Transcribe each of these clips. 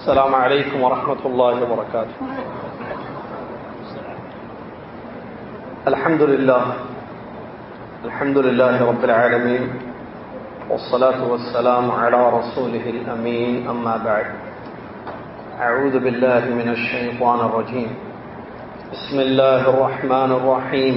السلام عليكم ورحمة الله وبركاته الحمد لله الحمد لله رب العالمين والصلاة والسلام على رسوله الأمين أما بعد۔ أعوذ بالله من الشيطان الرجيم بسم الله الرحمن الرحيم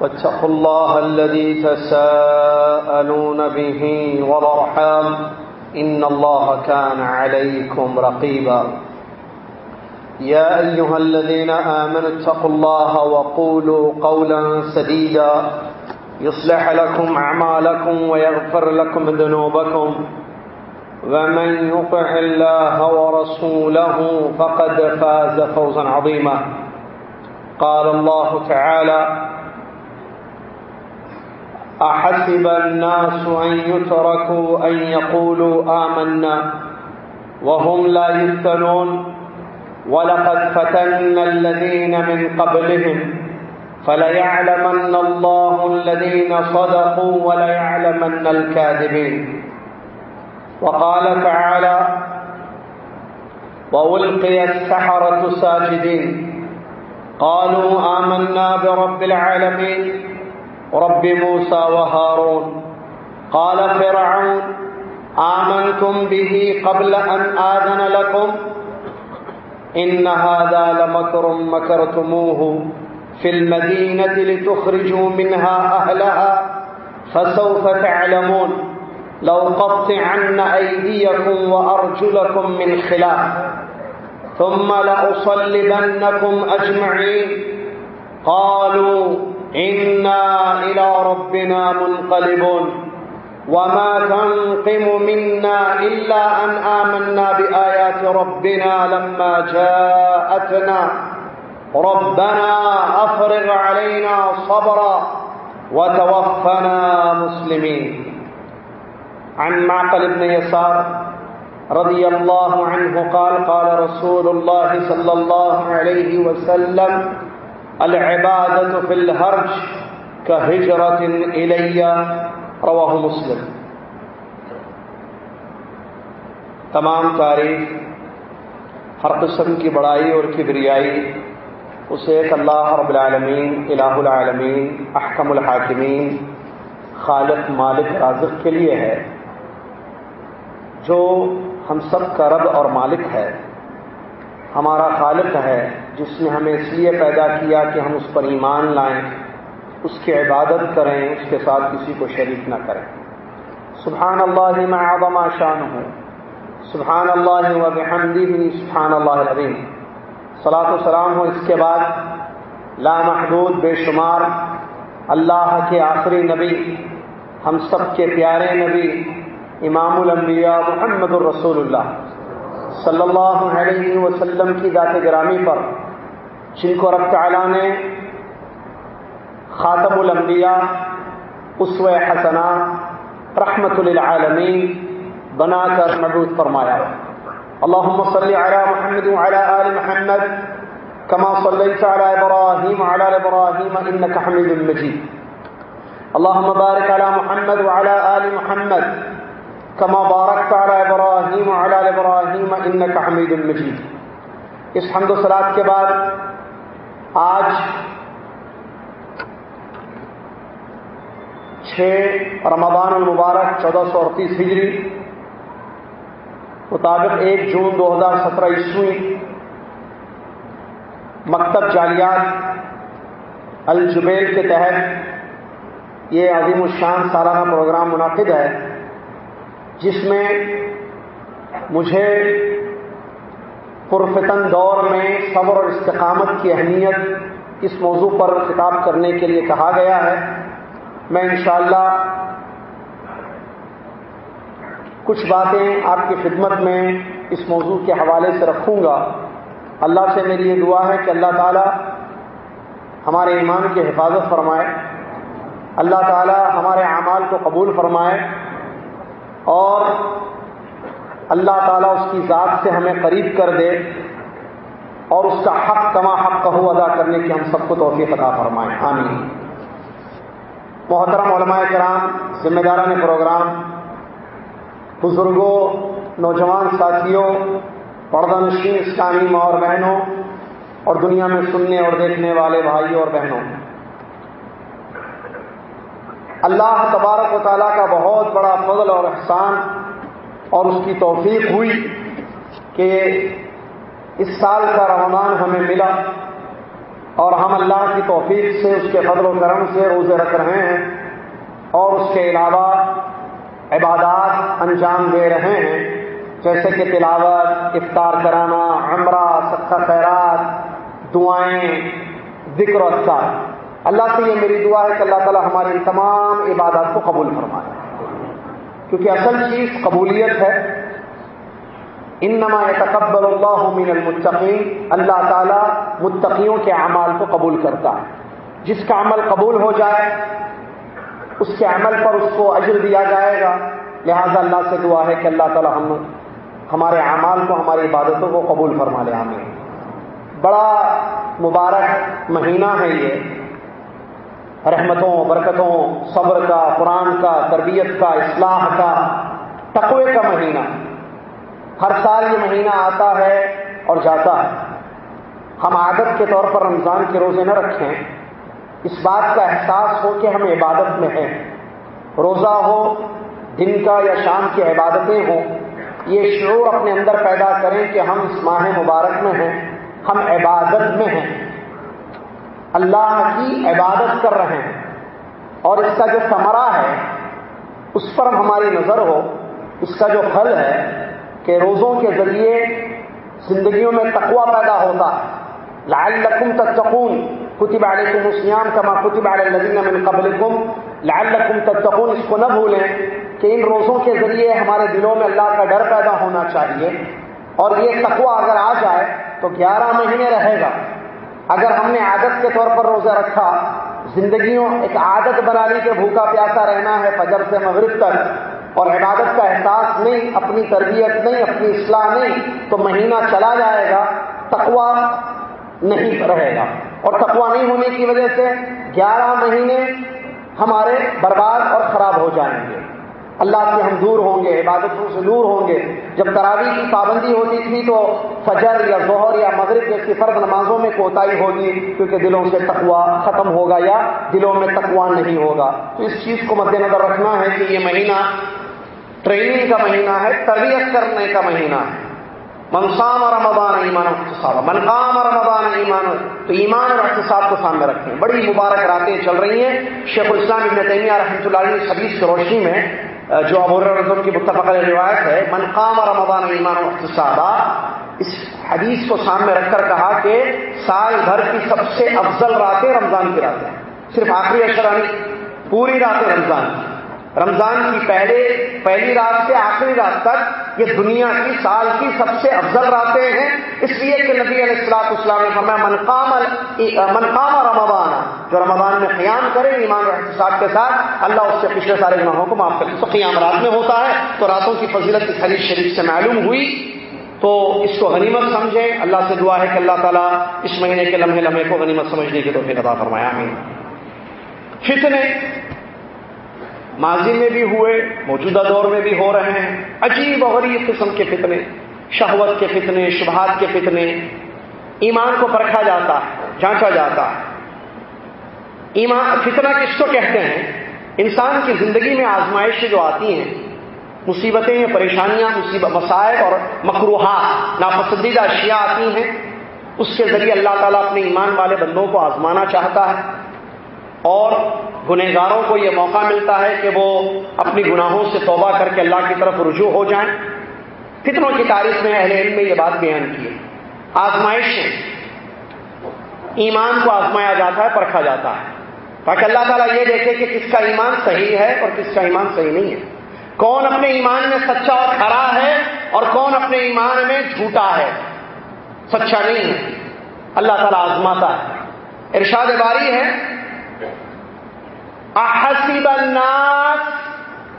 واتقوا الله الذي تساءلون به والأرحام. إن الله كان عليكم رقيبا. يا أيها الذين آمنوا اتقوا الله وقولوا قولا سديدا. يصلح لكم أعمالكم ويغفر لكم ذنوبكم. ومن يطع الله ورسوله فقد فاز فوزا عظيما. قال الله تعالى أحسب الناس أن يتركوا أن يقولوا آمنا وهم لا يفتنون ولقد فتنا الذين من قبلهم فليعلمن الله الذين صدقوا وليعلمن الكاذبين. وقال تعالى وألقي السحرة ساجدين. قالوا آمنا برب العالمين. رب موسى وهارون، قال فرعون، آمنتم به قبل أن آذن لكم؟ إن هذا لمكر مكرتموه في المدينة لتخرجوا منها أهلها، فسوف تعلمون. لو قطعن أيديكم وأرجلكم من خلاف، ثم لأصلبنكم أجمعين. قالوا إنا إلى ربنا منقلبون وما تنقم منا إلا أن آمنا بآيات ربنا لما جاءتنا ربنا أفرغ علينا صبرا وتوفنا مسلمين عن معقل بن يسار رضي الله عنه قال قال رسول الله صلى الله عليه وسلم العبادة في الهرج كهجرة إلي رواہ مسلم. تمام تاریخ، ہر قسم کی بڑائی اور کبریائی، اسے ایک اللہ رب العالمین، الہ العالمین، احکم الحاکمین، خالق، مالک، رازق کے لیے ہے، جو ہم سب کا رب اور مالک ہے، ہمارا خالق ہے جس نے ہمیں اس لیے پیدا کیا کہ ہم اس پر ایمان لائیں، اس کی عبادت کریں، اس کے ساتھ کسی کو شریک نہ کریں۔ سبحان اللہ میں آبام شان ہوں سبحان اللہ و بحمدی سبحان اللہ العظیم۔ صلاح و سلام ہو اس کے بعد۔ لامحدود بے شمار۔ اللہ کے آخری نبی، ہم سب کے پیارے نبی، امام الانبیاء محمد الرسول اللہ۔ صلی اللہ علیہ وسلم کی ذات گرامی پر، جن کو رب تعالیٰ نے خاتم الانبیاء اسو حسنا رحمت للعالمین بنا کر مبعوث فرمایا۔ اللهم صل على محمد وعلى آل محمد كما صليت على إبراهيم وعلى آل إبراهيم إنك حميد مجيد اللهم بارك على محمد وعلى آل محمد كما باركت على إبراهيم وعلى آل إبراهيم إنك حميد مجيد اس حمد و صلات کے بعد آج چھ رمضان المبارک، چودہ سو اڑتیس ہجری مطابق ایک جون دو ہزار سترہ عیسوی مکتب جالیات الجبیل کے تحت یہ عظیم الشان سالانہ پروگرام منعقد ہے۔ جس میں مجھے پرفتن دور میں صبر اور استقامت کی اہمیت اس موضوع پر خطاب کرنے کے لیے کہا گیا ہے۔ میں انشاءاللہ کچھ باتیں آپ کی خدمت میں اس موضوع کے حوالے سے رکھوں گا۔ اللہ سے میری یہ دعا ہے کہ اللہ تعالی ہمارے ایمان کی حفاظت فرمائے۔ اللہ تعالی ہمارے اعمال کو قبول فرمائے۔ اور اللہ تعالیٰ اس کی ذات سے ہمیں قریب کر دے اور اس کا حق کما حق کہو ادا کرنے کی ہم سب کو توفیق عطا فرمائیں آمین۔ محترم علماء کرام، ذمہ داران پروگرام، بزرگوں، نوجوان ساتھیوں، پردہ نشین اسلامی ماں اور بہنوں اور دنیا میں سننے اور دیکھنے والے بھائیوں اور بہنوں اللہ تبارک و تعالیٰ کا بہت بڑا فضل اور احسان اور اس کی توفیق ہوئی کہ اس سال کا رمضان ہمیں ملا اور ہم اللہ کی توفیق سے اس کے فضل و کرم سے روزے رکھ رہے ہیں اور اس کے علاوہ عبادات انجام دے رہے ہیں، جیسے کہ تلاوت، افطار کرانا، عمرہ سکھا خیرات، دعائیں، ذکر و اذکار۔ اللہ سے یہ میری دعا ہے کہ اللہ تعالی ہماری تمام عبادات کو قبول فرمائے۔ کیونکہ اصل چیز قبولیت ہے۔ انما يتقبل اللہ من المتقین، اللہ تعالیٰ متقیوں کے اعمال کو قبول کرتا ہے۔ جس کا عمل قبول ہو جائے، اس کے عمل پر اس کو اجر دیا جائے گا۔ لہذا اللہ سے دعا ہے کہ اللہ تعالیٰ ہم، ہمارے اعمال کو، ہماری عبادتوں کو قبول فرما لے ہمیں بڑا مبارک مہینہ ہے یہ۔ رحمتوں، برکتوں، صبر کا، قرآن کا، تربیت کا، اصلاح کا، تقوی کا مہینہ۔ ہر سال یہ مہینہ آتا ہے اور جاتا ہے۔ ہم عادت کے طور پر رمضان کے روزے نہ رکھیں۔ اس بات کا احساس ہو کہ ہم عبادت میں ہیں۔ روزہ ہو، دن کا یا شام کی عبادتیں ہوں، یہ شعور اپنے اندر پیدا کریں کہ ہم اس ماہ مبارک میں ہیں، ہم عبادت میں ہیں۔ اللہ کی عبادت کر رہے ہیں اور اس کا جو ثمرہ ہے، اس پر ہماری نظر ہو، اس کا جو پھل ہے کہ روزوں کے ذریعے زندگیوں میں تقوا پیدا ہوتا لال لکھم تتقون۔ کتب علیکم السیام کما کتب علی الذین من قبلکم۔ لعلکم تتقون۔ اس کو نہ بھولیں کہ ان روزوں کے ذریعے ہمارے دلوں میں اللہ کا ڈر پیدا ہونا چاہیے۔ اور یہ تقوا اگر آ جائے تو گیارہ مہینے رہے گا۔ اگر ہم نے عادت کے طور پر روزہ رکھا، زندگیوں ایک عادت بنا لی کہ بھوکا پیاسا رہنا ہے، فجر سے مغرب تک، اور عبادت کا احساس نہیں، اپنی تربیت نہیں، اپنی اصلاح نہیں، تو مہینہ چلا جائے گا تقوا نہیں رہے گا۔ اور تقوا نہیں ہونے کی وجہ سے گیارہ مہینے ہمارے برباد اور خراب ہو جائیں گے۔ اللہ سے ہم دور ہوں گے، عبادتوں سے دور ہوں گے۔ جب تراوی کی پابندی ہوتی تھی تو فجر یا ظہر یا مغرب جیسی فرد نمازوں میں کوتاہی ہوگی، کیونکہ دلوں سے تقوا ختم ہوگا یا دلوں میں تقوا نہیں ہوگا۔ تو اس چیز کو مد نظر رکھنا ہے کہ یہ مہینہ ٹریننگ کا مہینہ ہے، تربیت کرنے کا مہینہ ہے۔ منقام اور رمضان ایمان اختصاب منقام اور رمضان ایمان تو ایمان اور احتساب کو سامنے رکھیں۔ بڑی مبارک راتیں چل رہی ہیں۔ شیخ الاسلام ابن تیمیہ رحمۃ اللہ علیہ حدیث کی روشنی میں جو ابو رضم کی متفق روایت ہے، من قام رمضان ایمان و اس حدیث کو سامنے رکھ کر کہا کہ سال بھر کی سب سے افضل راتیں رمضان کی راتیں صرف آخری اشرانی یعنی پوری راتیں رمضان کی۔ رمضان کی پہلے پہلی رات سے آخری رات تک یہ دنیا کی سال کی سب سے افضل راتیں ہیں۔ اس لیے کہ نبی علیہ السلاط اسلام نے فرمایا منقام منقام رمضان جو رمضان میں قیام کرے ایمان و احتساب کے ساتھ، اللہ اس سے پچھلے سارے گناہوں کو معاف کرے تو قیام رات میں ہوتا ہے، تو راتوں کی فضیلت اس حدیث شریف سے معلوم ہوئی۔ تو اس کو غنیمت سمجھیں۔ اللہ سے دعا ہے کہ اللہ تعالیٰ اس مہینے کے لمحے لمحے کو غنیمت سمجھنے کی تو پھر ادا فرمایا ہمیں فتنے ماضی میں بھی ہوئے، موجودہ دور میں بھی ہو رہے ہیں۔ عجیب و غریب قسم کے فتنے، شہوت کے فتنے، شبہات کے فتنے۔ ایمان کو پرکھا جاتا ہے، جانچا جاتا ہے۔ ایمان، فتنہ کس کو کہتے ہیں؟ انسان کی زندگی میں آزمائشیں جو آتی ہیں، مصیبتیں، پریشانیاں مصیبت مسائل اور مقروحات، ناپسندیدہ اشیاء آتی ہیں۔ اس کے ذریعے اللہ تعالیٰ اپنے ایمان والے بندوں کو آزمانا چاہتا ہے۔ اور گنہگاروں کو یہ موقع ملتا ہے کہ وہ اپنی گناہوں سے توبہ کر کے اللہ کی طرف رجوع ہو جائیں۔ فتنوں کی تاریخ میں اہل علم میں یہ بات بیان کی ہے۔ آزمائش ایمان کو آزمایا جاتا ہے، پرکھا جاتا ہے۔ تاکہ اللہ تعالیٰ یہ دیکھے کہ کس کا ایمان صحیح ہے اور کس کا ایمان صحیح نہیں ہے۔ کون اپنے ایمان میں سچا اور کھڑا ہے اور کون اپنے ایمان میں جھوٹا ہے۔ سچا نہیں ہے۔ اللہ تعالیٰ آزماتا ہے۔ ارشاد باری ہے احسب الناس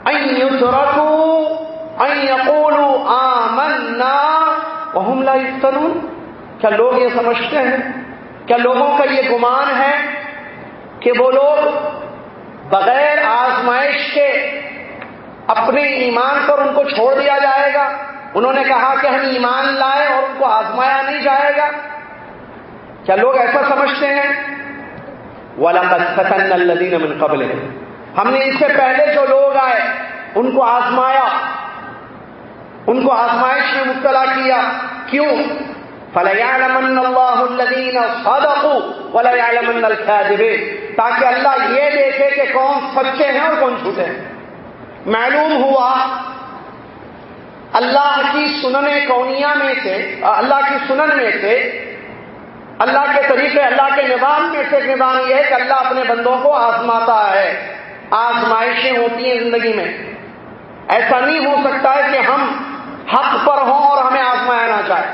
ان يتركوا ان يقولوا آمنا وهم لا يفتنون؟ کیا لوگ یہ سمجھتے ہیں؟ کیا لوگوں کا یہ گمان ہے کہ وہ لوگ بغیر آزمائش کے اپنے ایمان پر ان کو چھوڑ دیا جائے گا؟ انہوں نے کہا کہ ہم ایمان لائے اور ان کو آزمایا نہیں جائے گا۔ کیا لوگ ایسا سمجھتے ہیں؟ وَلَقَدْ فَتَنَّ الَّذِينَ مِن قَبْلِهِمْ۔ ہم نے اس سے پہلے جو لوگ آئے، ان کو آزمایا۔ ان کو آزمائش میں مبتلا کیا۔ کیوں؟ فَلَيَعْلَمَنَّ اللَّهُ الَّذِينَ صَدَقُوا وَلَيَعْلَمَنَّ الْكَاذِبِينَ۔ تاکہ اللہ یہ دیکھے کہ کون سچے ہیں اور کون جھوٹے ہیں۔ معلوم ہوا، اللہ کی سنن کونیا میں سے، اللہ کی سنن میں سے اللہ کے طریقے، اللہ کے نظام میں سے نظام یہ ہے کہ اللہ اپنے بندوں کو آزماتا ہے۔ آزمائشیں ہوتی ہیں زندگی میں۔ ایسا نہیں ہو سکتا ہے کہ ہم حق پر ہوں اور ہمیں آزمایا نہ جائے۔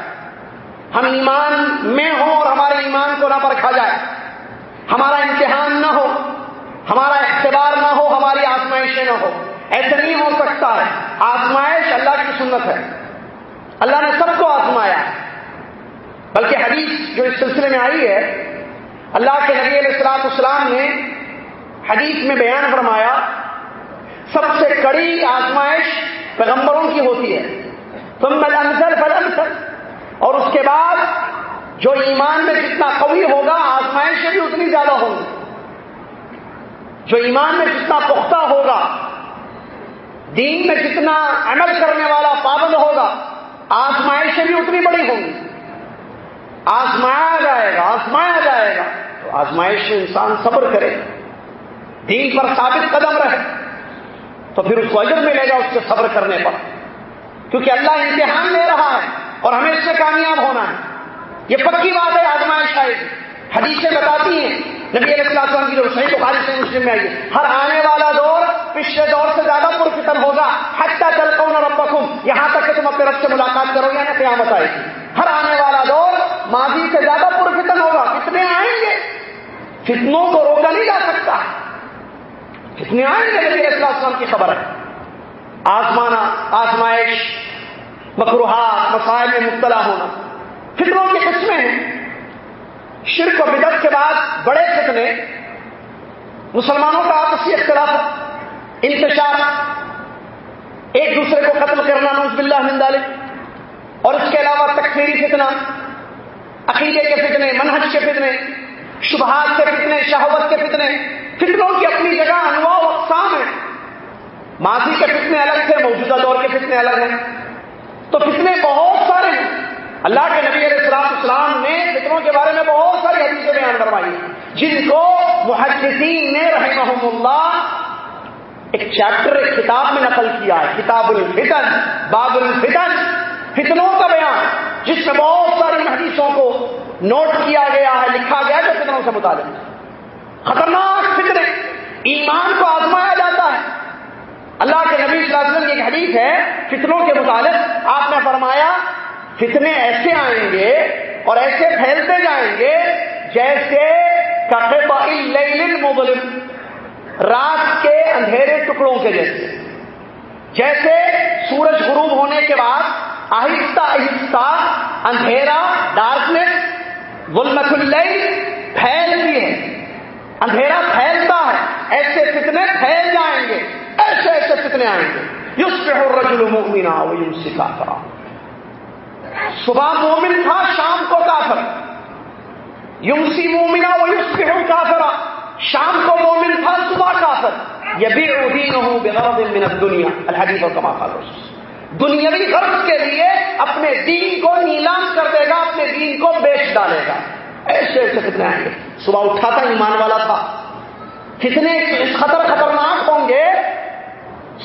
ہم ایمان میں ہوں اور ہمارے ایمان کو نہ پرکھا جائے۔ ہمارا امتحان نہ ہو، ہمارا اختبار نہ ہو، ہماری آزمائشیں نہ ہو۔ ایسا نہیں ہو سکتا ہے۔ آزمائش اللہ کی سنت ہے۔ اللہ نے سب کو آزمایا بلکہ حدیث جو اس سلسلے میں آئی ہے، اللہ کے نبی علیہ السلاط اسلام نے حدیث میں بیان فرمایا، سب سے کڑی آزمائش پیغمبروں کی ہوتی ہے۔ تم میں اور اس کے بعد جو ایمان میں جتنا قوی ہوگا، آزمائشیں بھی اتنی زیادہ ہوں گی۔ جو ایمان میں جتنا پختہ ہوگا، دین میں جتنا عمل کرنے والا پابند ہوگا، آزمائشیں بھی اتنی بڑی ہوں گی۔ آزمایا جائے گا، آزمایا جائے گا۔ تو آزمائش میں انسان صبر کرے۔ دین پر ثابت قدم رہے تو پھر اس کو اجر ملے گا اس سے صبر کرنے پر۔ کیونکہ اللہ امتحان لے رہا ہے اور ہمیں اس سے کامیاب ہونا ہے۔ یہ پکی بات ہے، آزمائش آئے گی حدیثیں بتاتی ہیں۔ نبی علیہ السلام کی جو صحیح تو سے مسلم میں آئی ہر آنے والا دور پچھلے دور سے زیادہ پرفتن ہوگا۔ حتیٰ چل کون ربکم۔ یہاں تک کہ تم اپنے رب سے ملاقات کرو گے نا قیامت آئے گی۔ ہر آنے والا دور ماضی سے زیادہ پرفتن ہوگا۔ کتنے آئیں گے؟ فتنوں کو روکا نہیں جا سکتا۔ کتنے آئیں گے؟ نبی علیہ السلام کی خبر ہے۔ آسمانا آسمائش مکروہات مسائل میں مبتلا ہونا۔ فتنوں کی قسمیں ہیں۔ شرک و بدت کے بعد بڑے فتنے۔ مسلمانوں کا آپسی اختلاف انتشار ایک دوسرے کو قتل کرنا نوز باللہ من ذالک اور اس کے علاوہ تکفیری فتنہ، عقیدے کے فتنے، منہج کے فتنے، شبہات کے فتنے، شہوت کے فتنے، فتنوں کی اپنی جگہ، انواع و اقسام ہیں۔ ماضی کے فتنے الگ تھے، موجودہ دور کے فتنے الگ ہیں۔ تو فتنے بہت سارے ہیں۔ اللہ کے نبی علیہ السلام اسلام نے فکروں کے بارے میں بہت ساری حدیثیں بیان کروائی جن کو محدثین نے رحمہ اللہ ایک چیپٹر، ایک کتاب میں نقل کیا ہے، کتاب الفتن، باب الفتن، فتنوں کا بیان، جس میں بہت ساری حدیثوں کو نوٹ کیا گیا ہے، لکھا گیا ہے فتنوں سے متعلق خطرناک فکر ایمان کو آزمایا جاتا ہے۔ اللہ کے نبی صلی اللہ علیہ وسلم کی ایک حدیث ہے، فتنوں کے متعلق۔ آپ نے فرمایا، فتنے ایسے آئیں گے اور ایسے پھیلتے جائیں گے جیسے مظلم رات کے اندھیرے ٹکڑوں کے جیسے۔ جیسے سورج غروب ہونے کے بعد آہستہ آہستہ اندھیرا ڈارکنیس ظلمت اللیل پھیلتی ہے۔ اندھیرا پھیلتا ہے۔ ایسے فتنے پھیل جائیں گے۔ ایسے ایسے فتنے آئیں گے۔ یوس پہ رجل مومنا وہ یوں سکھا کرا صبح مومن تھا، شام کو کافر۔ یمسی مومنا وہ یوس پہ کافرا۔ شام کو مومن تھا، صبح کافر یہ بھی ادین ہوں بغرض من الدنیا۔ الحدیث اور کما خالص دنیاوی غرض کے لیے اپنے دین کو نیلام کر دے گا، اپنے دین کو بیچ ڈالے گا۔ ایسے ایسے کتنے آئیں گے؟ صبح اٹھا تھا، ایمان والا تھا۔ کتنے خطر خطرناک ہوں گے۔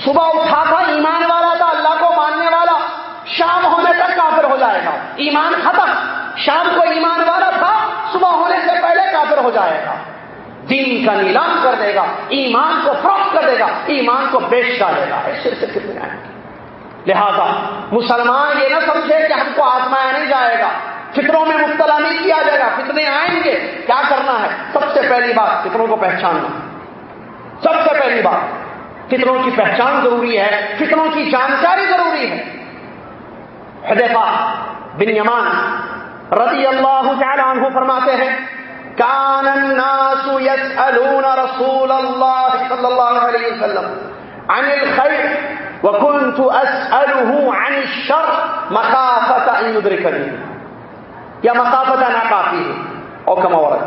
صبح اٹھا تھا، ایمان والا تھا، اللہ کو ماننے والا۔ شام ہونے تک کافر ہو جائے گا۔ ایمان ختم۔ شام کو ایمان والا تھا، صبح ہونے سے پہلے کافر ہو جائے گا۔ دین کا نیلام کر دے گا، ایمان کو فروخت کر دے گا، ایمان کو بیچ ڈالے گا۔ ایسے سے کتنے آئیں گے لہذا، مسلمان یہ نہ سمجھے کہ ہم کو آزمایا نہیں جائے گا۔ فطروں میں مبتلا نہیں کیا جائے گا۔ فطرے آئیں گے۔ کیا کرنا ہے؟ سب سے پہلی بات، فطروں کو پہچاننا۔ سب سے پہلی بات، فطروں کی پہچان ضروری ہے۔ فطروں کی جانکاری ضروری ہے۔ حدیفہ بن یمان رضی اللہ تعالی عنہ فرماتے ہیں کان الناس يسألون رسول الله صلی اللہ علیہ وسلم عن الخير، وكنت أسأله عن الشر مخافة أن يدركني یا مخافت ناکافی ہے اور کما ورد.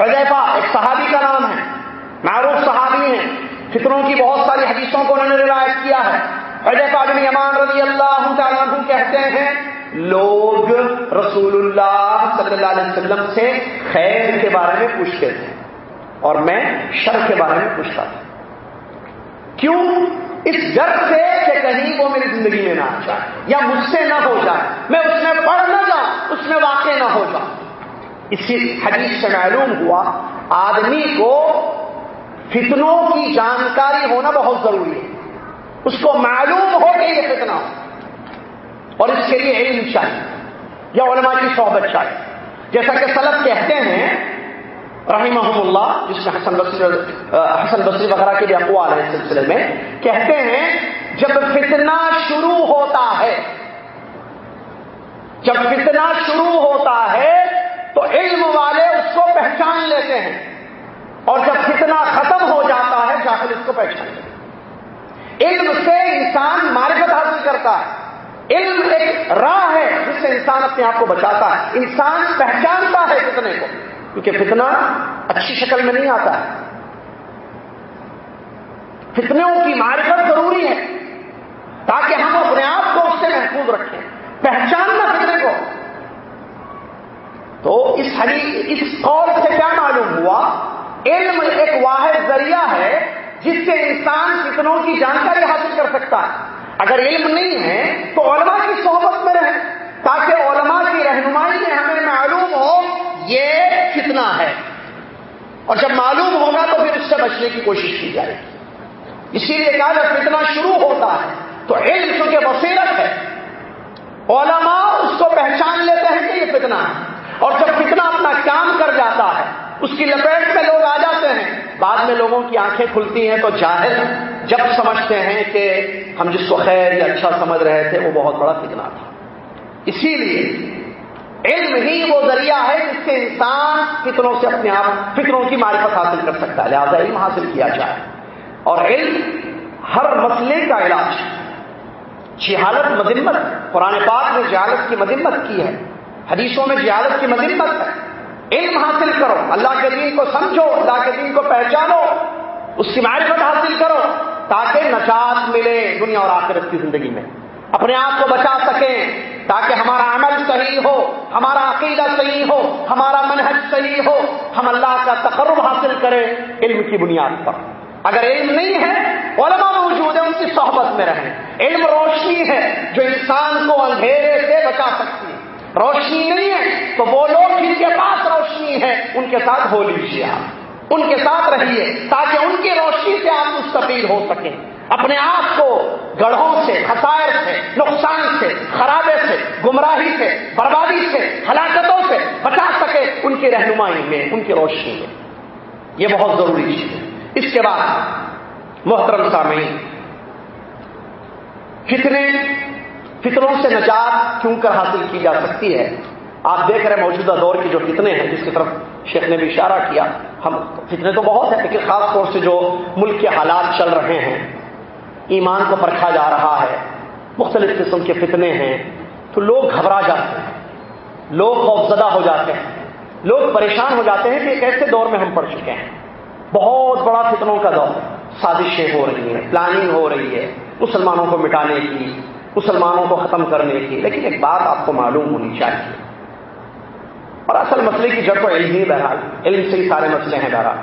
حذیفہ ایک صحابی کا نام ہے. معروف صحابی ہیں. فطروں کی بہت ساری حدیثوں کو انہوں نے روایت کیا ہے. حذیفہ بن یمان رضی اللہ تعالیٰ کہتے ہیں لوگ رسول اللہ صلی اللہ علیہ وسلم سے خیر کے بارے میں پوچھتے تھے اور میں شر کے بارے میں پوچھتا تھا۔ کیوں؟ اس ڈر سے کہ کہیں وہ میری زندگی میں نہ آ جائے یا مجھ سے نہ ہو جائے۔ میں اس میں پڑھ نہ جاؤں، اس میں واقع نہ ہو جاؤں۔ اسی حدیث سے معلوم ہوا آدمی کو فتنوں کی جانکاری ہونا بہت ضروری ہے۔ اس کو معلوم ہو کہ یہ فتنہ ہو۔ اور اس کے لیے علم چاہیے یا علماء کی صحبت چاہیے۔ جیسا کہ سلب کہتے ہیں رحمہ اللہ جس میں حسن بصری حسن بصری وغیرہ کے بھی اقوال ہے سلسلے میں، کہتے ہیں، جب فتنہ شروع ہوتا ہے، جب فتنہ شروع ہوتا ہے، تو علم والے اس کو پہچان لیتے ہیں۔ اور جب فتنہ ختم ہو جاتا ہے جاہل اس کو پہچان لیتے ہیں۔ علم سے انسان معرفت حاصل کرتا ہے۔ علم ایک راہ ہے جس سے انسان اپنے آپ کو بچاتا ہے۔ انسان پہچانتا ہے فتنے کو، کیونکہ فتنہ اچھی شکل میں نہیں آتا۔ ہے فتنوں کی معرفت ضروری ہے تاکہ ہم اپنے آپ کو اس سے محفوظ رکھیں۔ پہچاننا فتنے کو۔ تو اس حدیث، اس قول سے کیا معلوم ہوا؟ علم ایک واحد ذریعہ ہے جس سے انسان فتنوں کی جانکاری حاصل کر سکتا ہے۔ اگر علم نہیں ہے تو علماء کی صحبت میں رہیں، تاکہ علماء کی رہنمائی میں ہمیں معلوم ہو یہ کتنا ہے۔ اور جب معلوم ہوگا تو پھر اس سے بچنے کی کوشش کی جائے۔ گی اسی لیے کہا جب فتنا شروع ہوتا ہے تو علم چونکہ بصیرت ہے۔ علماء اس کو پہچان لیتے ہیں کہ یہ فتنا ہے۔ اور جب فتنا اپنا کام کر جاتا ہے اس کی لپیٹ میں لوگ آ جاتے ہیں۔ بعد میں لوگوں کی آنکھیں کھلتی ہیں تو جاہل جب سمجھتے ہیں کہ ہم جس کو خیر یا اچھا سمجھ رہے تھے، وہ بہت بڑا فتنا تھا۔ اسی لیے علم ہی وہ ذریعہ ہے جس سے انسان فطروں سے اپنے آپ فطروں کی معرفت حاصل کر سکتا ہے، لہٰذا علم حاصل کیا جائے۔ اور علم ہر مسئلے کا علاج جہالت مذمت، قرآن پاک نے جہالت کی مذمت کی ہے۔ حدیثوں میں جہالت کی مذمت ہے۔ علم حاصل کرو۔ اللہ کے دین کو سمجھو، اللہ کے دین کو پہچانو، اس کی معرفت حاصل کرو تاکہ نجات ملے دنیا اور آخرت کی زندگی میں۔ اپنے آپ کو بچا سکیں تاکہ ہمارا عمل صحیح ہو، ہمارا عقیدہ صحیح ہو، ہمارا منحج صحیح ہو۔ ہم اللہ کا تقرب حاصل کریں علم کی بنیاد پر۔ اگر علم نہیں ہے، علماء موجود ہے ان کی صحبت میں رہیں۔ علم روشنی ہے جو انسان کو اندھیرے سے بچا سکتی ہے۔ روشنی نہیں ہے تو وہ لوگ جن کے پاس روشنی ہے، ان کے ساتھ ہو لیجیے آپ۔ ان کے ساتھ رہیے تاکہ ان کی روشنی سے آپ مستفید ہو سکیں۔ اپنے آپ کو گڑھوں سے، خسائر سے، نقصان سے، خرابے سے، گمراہی سے، بربادی سے، ہلاکتوں سے بچا سکے ان کی رہنمائی میں، ان کی روشنی میں۔ یہ بہت ضروری چیز ہے۔ اس کے بعد، محترم سامعین فتنے فطروں سے نجات کیوں کر حاصل کی جا سکتی ہے؟ آپ دیکھ رہے موجودہ دور کے جو فتنے ہیں جس کی طرف شیخ نے بھی اشارہ کیا۔ ہم فتنے تو بہت ہیں لیکن خاص طور سے جو ملک کے حالات چل رہے ہیں ایمان کو پرکھا جا رہا ہے مختلف قسم کے فتنے ہیں تو لوگ گھبرا جاتے ہیں۔ لوگ خوفزدہ ہو جاتے ہیں۔ لوگ پریشان ہو جاتے ہیں کہ ایک ایسے دور میں ہم پڑ چکے ہیں۔ بہت بڑا فتنوں کا دور سازشیں ہو رہی ہیں پلاننگ ہو رہی ہے مسلمانوں کو مٹانے کی۔ مسلمانوں کو ختم کرنے کی۔ لیکن ایک بات آپ کو معلوم ہونی چاہیے۔ اور اصل مسئلے کی جڑ تو علم ہی بہرحال۔ علم سے ہی سارے مسئلے ہیں بہرحال۔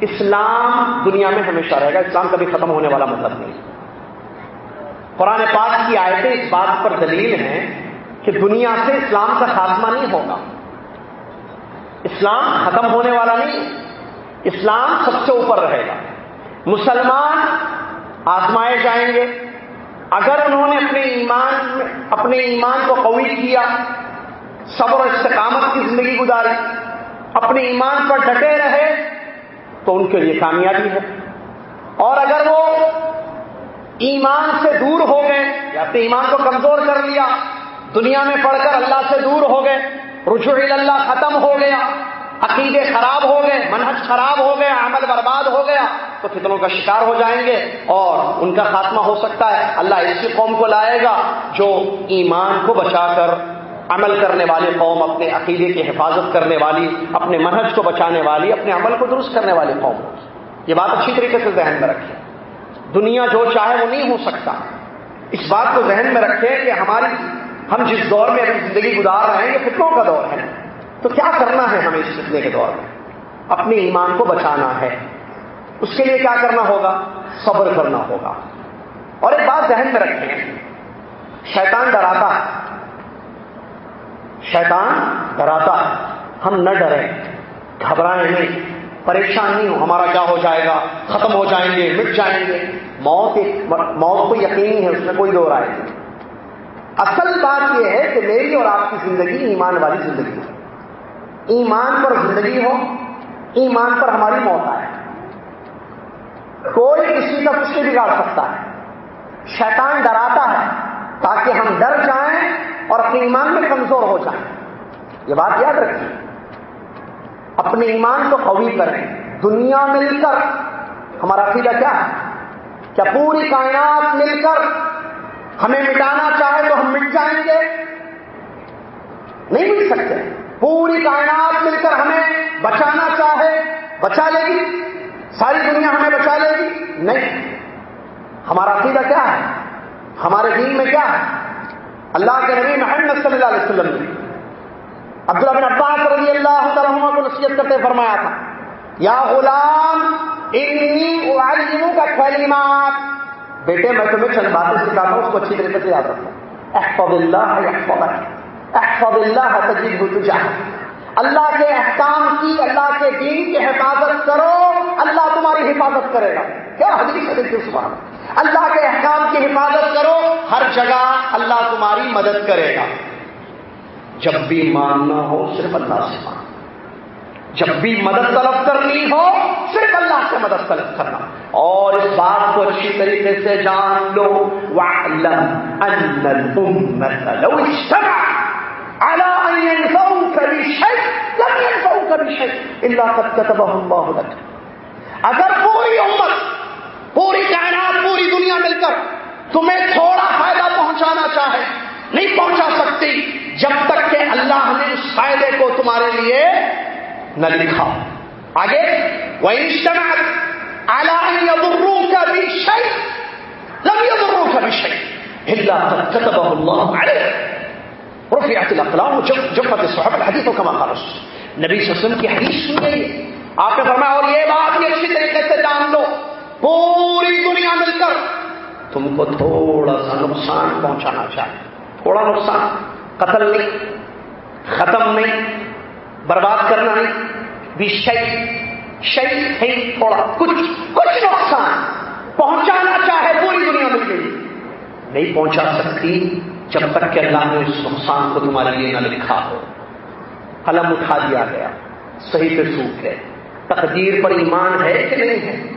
اسلام دنیا میں ہمیشہ رہے گا۔ اسلام کبھی ختم ہونے والا مطلب نہیں۔ قرآن پاک کی آیتیں اس بات پر دلیل ہیں کہ دنیا سے اسلام کا خاتمہ نہیں ہوگا۔ اسلام ختم ہونے والا نہیں۔ اسلام سب سے اوپر رہے گا۔ مسلمان آزمائے جائیں گے۔ اگر انہوں نے اپنے ایمان اپنے ایمان کو قوی کیا، صبر و استقامت کی زندگی گزاری، اپنے ایمان پر ڈٹے رہے، تو ان کے لیے کامیابی ہے۔ اور اگر وہ ایمان سے دور ہو گئے، یا اپنے ایمان کو کمزور کر لیا، دنیا میں پڑھ کر اللہ سے دور ہو گئے، رجوع اللہ ختم ہو گیا عقیدے خراب ہو گئے، منہج خراب ہو گیا عمل برباد ہو گیا، تو فتنوں کا شکار ہو جائیں گے اور ان کا خاتمہ ہو سکتا ہے۔ اللہ ایسی قوم کو لائے گا جو ایمان کو بچا کر عمل کرنے والے قوم، اپنے عقیدے کی حفاظت کرنے والی، اپنے منہج کو بچانے والی، اپنے عمل کو درست کرنے والی قوم۔ یہ بات اچھی طریقے سے ذہن میں رکھیں۔ دنیا جو چاہے وہ نہیں ہو سکتا۔ اس بات کو ذہن میں رکھیں کہ ہماری، ہم جس دور میں زندگی گزار رہے ہیں، یہ فتنوں کا دور ہے۔ تو کیا کرنا ہے ہمیں اس فتنے کے دور میں؟ اپنے ایمان کو بچانا ہے۔ اس کے لیے کیا کرنا ہوگا؟ صبر کرنا ہوگا۔ اور ایک بات ذہن میں رکھیں۔ شیطان ڈراتا ہے۔ شیطان ڈراتا ہے۔ ہم نہ ڈریں۔ گھبرائیں نہیں۔ پریشان نہیں ہو ہمارا کیا ہو جائے گا؟ ختم ہو جائیں گے، مٹ جائیں گے۔ موت ایک موت تو یقینی ہے، اس میں کوئی دو رائے نہیں۔ اصل بات یہ ہے کہ میری اور آپ کی زندگی ایمان والی زندگی ہے۔ ایمان پر زندگی ہو، ایمان پر ہماری موت آئے۔ کوئی کسی کا کچھ نہیں بگاڑ سکتا۔ ہے شیطان ڈراتا ہے تاکہ ہم ڈر جائیں اور اپنے ایمان میں کمزور ہو جائیں۔ یہ بات یاد رکھیے۔ اپنے ایمان کو قوی کریں۔ دنیا مل کر۔ ہمارا عقیدہ کیا ہے؟ کیا پوری کائنات مل کر ہمیں مٹانا چاہے تو ہم مٹ جائیں گے؟ نہیں مل سکتے۔ پوری کائنات مل کر ہمیں بچانا چاہے۔ بچا لے گی۔ ساری دنیا ہمیں بچا لے گی۔ نہیں۔ ہمارا عقیدہ کیا ہے؟ ہمارے دین میں کیا ہے؟ اللہ کے نبی محمد صلی اللہ علیہ وسلم نے عبداللہ بن عباس رضی اللہ تعالیٰ کو نصیحت کرتے فرمایا تھا۔ یا غلام، انی اعلمک کلمات۔ بیٹے، میں تمہیں چند باتیں سکھاتا ہوں، اس کو اچھی طریقے سے یاد رکھنا احفظ اللہ احفظ اللہ اللہ تجیب تجا اللہ کے احکام کی، اللہ کے دین کی حفاظت کرو، اللہ تمہاری حفاظت کرے گا۔ کیا حدیث حدیث سبحان اللہ۔ کے احکام کی حفاظت کرو، ہر جگہ اللہ تمہاری مدد کرے گا۔ جب بھی ماننا ہو، صرف اللہ سے مانو جب بھی مدد طلب کرنی ہو، صرف اللہ سے مدد طلب کرنا۔ اور اس بات کو اچھی طریقے سے جان لو۔ وَعْلَمْ أَنَّ الْأُمَّةَ لَوْ اجْتَمَعَ بِشَيْءٍ، لَمْ بِشَيْءٍ إِلَّا قَدْ كَتَبَهُ اللَّهُ لَكَ۔ اگر پوری امت، پوری کائنات، پوری دنیا مل کر تمہیں تھوڑا فائدہ پہنچانا چاہے، نہیں پہنچا سکتی، جب تک کہ اللہ نے اس فائدے کو تمہارے لیے نہ لکھا۔ آگے وہ ابرو نبی صلی اللہ علیہ وسلم۔ کی حدیث آپ نے فرمایا، اور یہ بات بھی اچھی طریقے سے جان لو۔ پوری دنیا مل کر تم کو تھوڑا سا نقصان پہنچانا چاہے تھوڑا نقصان۔ قتل نہیں، ختم نہیں۔ برباد کرنا نہیں. بھی شہید ہے تھوڑا کچھ کچھ نقصان. پہنچانا چاہے پوری دنیا مل گئی. نہیں پہنچا سکتی جب تک کہ اللہ نے اس نقصان کو تمہارے لیے نہ لکھا ہو. قلم اٹھا دیا گیا. صحیح پہ سوکھ ہے. تقدیر پر ایمان ہے کہ نہیں ہے؟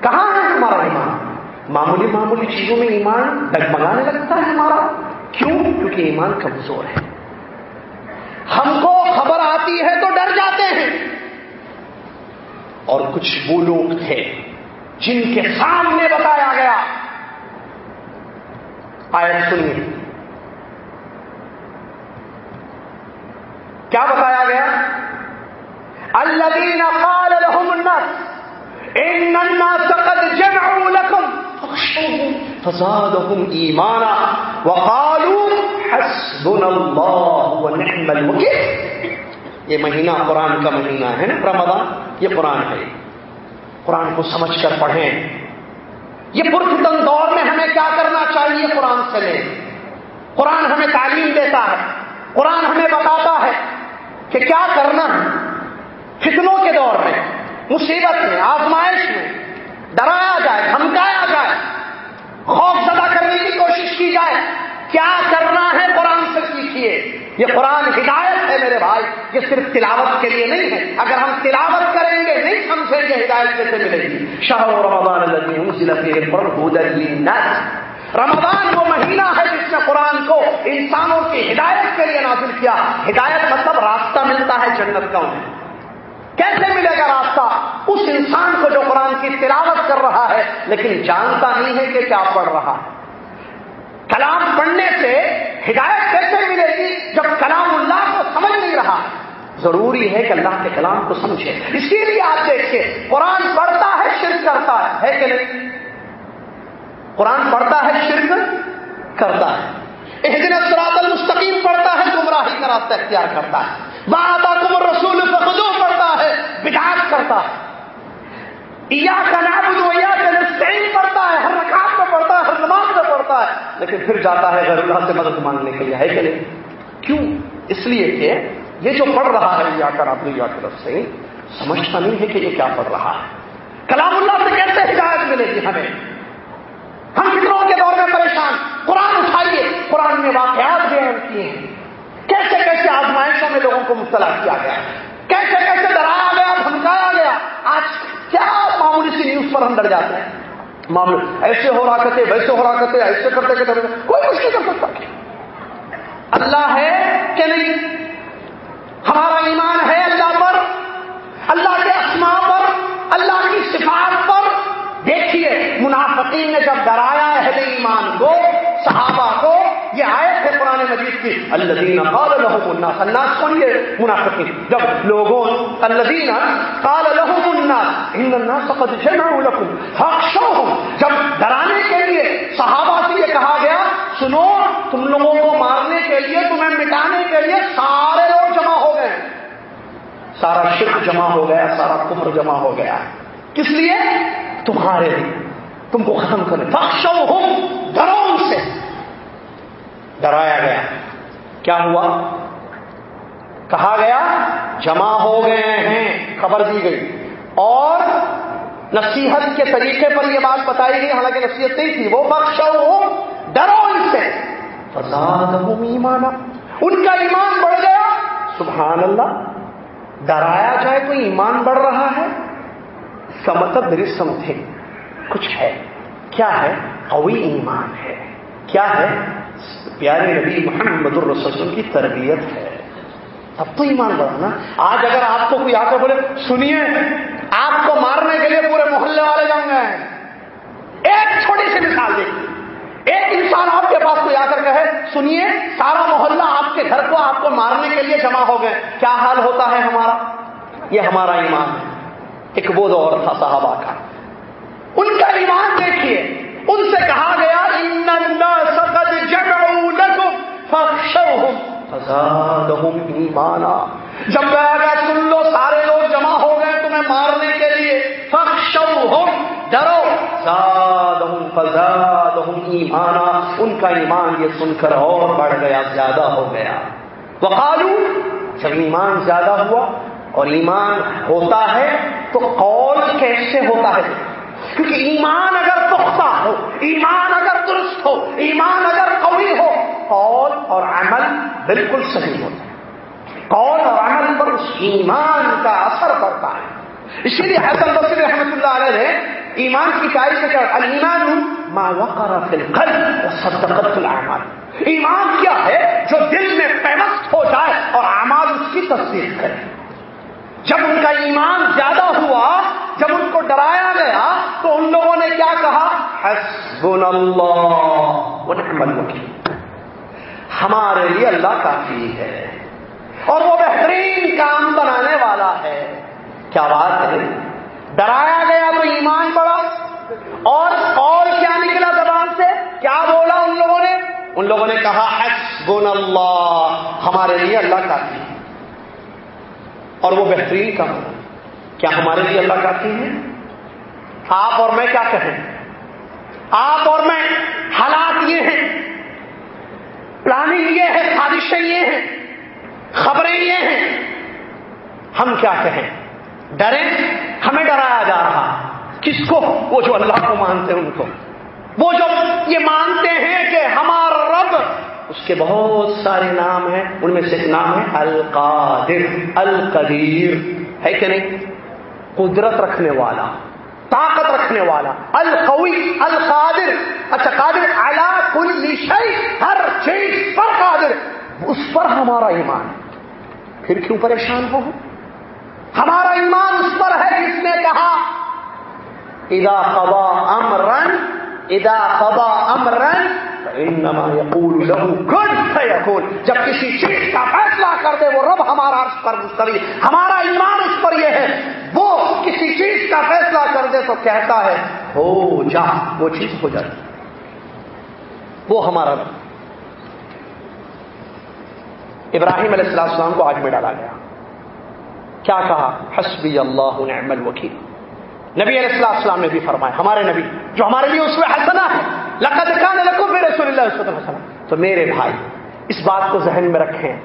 کہاں ہے ہمارا ایمان؟ معمولی معمولی چیزوں میں ایمان ڈگمگانے لگتا ہے ہمارا. کیوں؟ کیونکہ ایمان کمزور ہے. ہم کو خبر آتی ہے تو ڈر جاتے ہیں۔ اور کچھ وہ لوگ تھے جن کے سامنے بتایا گیا۔ آئے سنیے۔ کیا بتایا گیا؟ الذين قال لهم الناس، ان الناس قد جمعوا لكم۔ فاخشوهم فزادهم ايمانا وقالوا حسبنا الله ونعم الوكيل یہ مہینہ قرآن کا مہینہ ہے نا رمضان؟ یہ قرآن ہے۔ قرآن کو سمجھ کر پڑھیں۔ یہ پرفتن دور میں ہمیں کیا کرنا چاہیے قرآن سے لیں قرآن ہمیں تعلیم دیتا ہے۔ قرآن ہمیں بتاتا ہے کہ کیا کرنا ہے۔ فتنوں کے دور میں، مصیبت میں، آزمائش میں ڈرایا جائے، دھمکایا جائے، خوف زدہ کرنے کی کوشش کی جائے۔ کیا کرنا ہے قرآن سے سیکھیے۔ یہ قرآن ہدایت ہے میرے بھائی، یہ صرف تلاوت کے لیے نہیں ہے۔ اگر ہم تلاوت کریں گے، نہیں سمجھیں گے، ہدایت کیسے ملے گی؟ شاہ رمضان رمضان وہ مہینہ ہے جس نے قرآن کو انسانوں کی ہدایت کے لیے نازل کیا۔ ہدایت مطلب راستہ ملتا ہے جنت کا انہیں۔ کیسے ملے گا راستہ؟ اس انسان کو جو قرآن کی تلاوت کر رہا ہے، لیکن جانتا نہیں ہے کہ کیا پڑھ رہا ہے۔ کلام پڑھنے سے ہدایت کیسے ملے گی جب کلام اللہ کو سمجھ نہیں رہا؟ ضروری ہے کہ اللہ کے کلام کو سمجھے۔ اسی لیے آپ دیکھیے، قرآن پڑھتا ہے، شرک کرتا ہے ہے کہ نہیں؟ قرآن پڑھتا ہے، شرک کرتا ہے۔ ایک دن سرات المستقیم پڑھتا ہے، گمراہی کا راستہ اختیار کرتا ہے۔ بابا کمر رسول پڑھتا ہے بجاج کرتا ہے۔ کا نام پڑھتا ہے، ہر رکعت میں پڑھتا ہے، ہر نماز میں پڑھتا ہے، لیکن پھر جاتا ہے غیر اللہ سے مدد مانگنے کے لیے، ہے کہ نہیں؟ کیوں؟ اس لیے کہ یہ جو پڑھ رہا ہے، یا کر یا طرف سے، سمجھتا نہیں ہے کہ یہ کیا پڑھ رہا ہے۔ کلام اللہ سے کیسے ہدایت ملے گی ہمیں۔ ہم فکروں کے دور میں پریشان۔ قرآن اٹھائیے۔ قرآن میں واقعات بیان کیے ہیں۔ کیسے کیسے آزمائشوں میں لوگوں کو مبتلا کیا گیا کیسے کیسے ڈرایا گیا، دھمکایا گیا؟ آج کیا معمولی سی نیوز پر ہم ڈر جاتے ہیں؟ معمول ایسے ہو رہا کرتے، ویسے ہو رہا کرتے، ایسے کرتے کہ کوئی کچھ نہیں کر سکتا۔ اللہ ہے کہ نہیں؟ ہمارا ایمان ہے اللہ پر، اللہ کے اسما پر، اللہ کی صفات پر۔ دیکھیے، منافقین نے جب ڈرایا اہل ایمان کو، صحابہ کو یہ آئے تھے پرانے مجید کی. اللہ قال لهم الناس الناس کون یہ منافقین. جب لوگوں، الذين قال لهم الناس ان الناس قد جمعوا لكم، فاخشوهم. جب ڈرانے کے لیے صحابہ سے یہ کہا گیا، سنو، تم لوگوں کو مارنے کے لیے، تمہیں مٹانے کے لیے سارے لوگ جمع ہو گئے. سارا شرک جمع ہو گیا، سارا کفر جمع ہو گیا. کس لیے؟ تمہارے لیے. تم کو ختم کرنے. فخشو ہوں ڈرو ان سے. ڈرایا گیا۔ کیا ہوا؟ کہا گیا، جمع ہو گئے ہیں، خبر دی گئی۔ اور نصیحت کے طریقے پر یہ بات بتائی گئی، حالانکہ نصیحت نہیں تھی، وہ بخش ڈرو ان سے۔ فساد ایمانا۔ ان کا ایمان بڑھ گیا۔ سبحان اللہ ڈرایا جائے تو ایمان بڑھ رہا ہے۔ اس کا مطلب کچھ ہے۔ کیا ہے؟ قوی ایمان ہے۔ کیا ہے؟ پیارے نبی محمد الرسول کی تربیت ہے۔ اب تو ایمان بڑھنا آج اگر آپ کو کوئی آ کر بولے، سنیے، آپ کو مارنے کے لیے پورے محلے والے جاؤں گے۔ ایک چھوٹی سی مثال دیکھیے ایک انسان آپ کے پاس کوئی آ کر کہے، سنیے، سارا محلہ آپ کے گھر کو آپ کو مارنے کے لیے جمع ہو گئے۔ کیا حال ہوتا ہے ہمارا؟ یہ ہمارا ایمان ہے۔ ایک وہ دور تھا صحابہ کا۔ ان کا ایمان دیکھیے۔ ان سے کہا گیا ایمانا جب کہا گیا سن لو سارے لوگ جمع ہو گئے تمہیں مارنے کے لیے. ڈرو. ایمانا ان کا ایمان یہ سن کر اور بڑھ گیا، زیادہ ہو گیا. وقالو جب ایمان زیادہ ہوا اور ایمان ہوتا ہے تو قول کیسے ہوتا ہے؟ کیونکہ ایمان اگر پختہ ہو، ایمان اگر درست ہو، ایمان اگر قوی ہو، قول اور عمل بالکل صحیح ہوتا ہے۔ قول اور عمل پر اس ایمان کا اثر پڑتا ہے۔ اسی لیے حسن بصری رحمۃ اللہ علیہ نے ایمان کی تعریف سے کہا المان ما وقر فی القلب وصدقت الاعمال۔ ایمان کیا ہے جو دل میں پیوست ہو جائے اور اعمال اس کی تصدیق کرے۔ جب ان کا ایمان زیادہ ہوا، جب ان کو ڈرایا گیا، تو ان لوگوں نے کیا کہا؟ حسبن اللہ الوکیل ہمارے لیے اللہ کافی ہے اور وہ بہترین کام بنانے والا ہے۔ کیا بات ہے؟ ڈرایا گیا تو ایمان پڑا اور اور کیا نکلا زبان سے؟ کیا بولا ان لوگوں نے؟ ان لوگوں نے کہا حسبن اللہ ہمارے لیے اللہ کافی ہے۔ اور وہ بہترین کام کیا ہمارے لیے اللہ کافی ہے آپ اور میں کیا کہیں؟ آپ اور میں۔ حالات یہ ہیں۔ پلاننگ یہ ہے، سازشیں یہ ہیں۔ خبریں یہ ہیں۔ ہم کیا کہیں؟ ڈریں؟ ہمیں ڈرایا جا رہا۔ کس کو؟ وہ جو اللہ کو مانتے ہیں ان کو۔ وہ جو یہ مانتے ہیں کہ ہمارا رب اس کے بہت سارے نام ہیں، ان میں سے ایک نام ہے القادر، القدیر، ہے کہ نہیں؟ قدرت رکھنے والا، طاقت رکھنے والا، القوی، القادر اچھا قادر اعلی کل شی ہر چیز پر قادر، اس پر ہمارا ایمان پھر کیوں پریشان ہو ہمارا ایمان اس پر ہے جس نے کہا ادا قبا امرن ادا قبا امرن انما یقول له کن فیکون جب کسی چیز کا فیصلہ کر دے، وہ رب ہمارا عرش پر مستوی، ہمارا ایمان اس پر یہ ہے۔ وہ کسی چیز کا فیصلہ کر دے تو کہتا ہے، ہو جا، وہ چیز ہو جائے۔ وہ ہمارا رب۔ ابراہیم علیہ السلام کو آج میں ڈالا گیا۔ کیا کہا؟ حسبی اللہ نعم الوکیل۔ نبی علیہ السلام نے بھی فرمایا، ہمارے نبی، جو ہمارے لیے اس میں حسنا ہے، لقد کان لکم فی رسول اللہ صلی اللہ علیہ وسلم تو میرے بھائی، اس بات کو ذہن میں رکھیں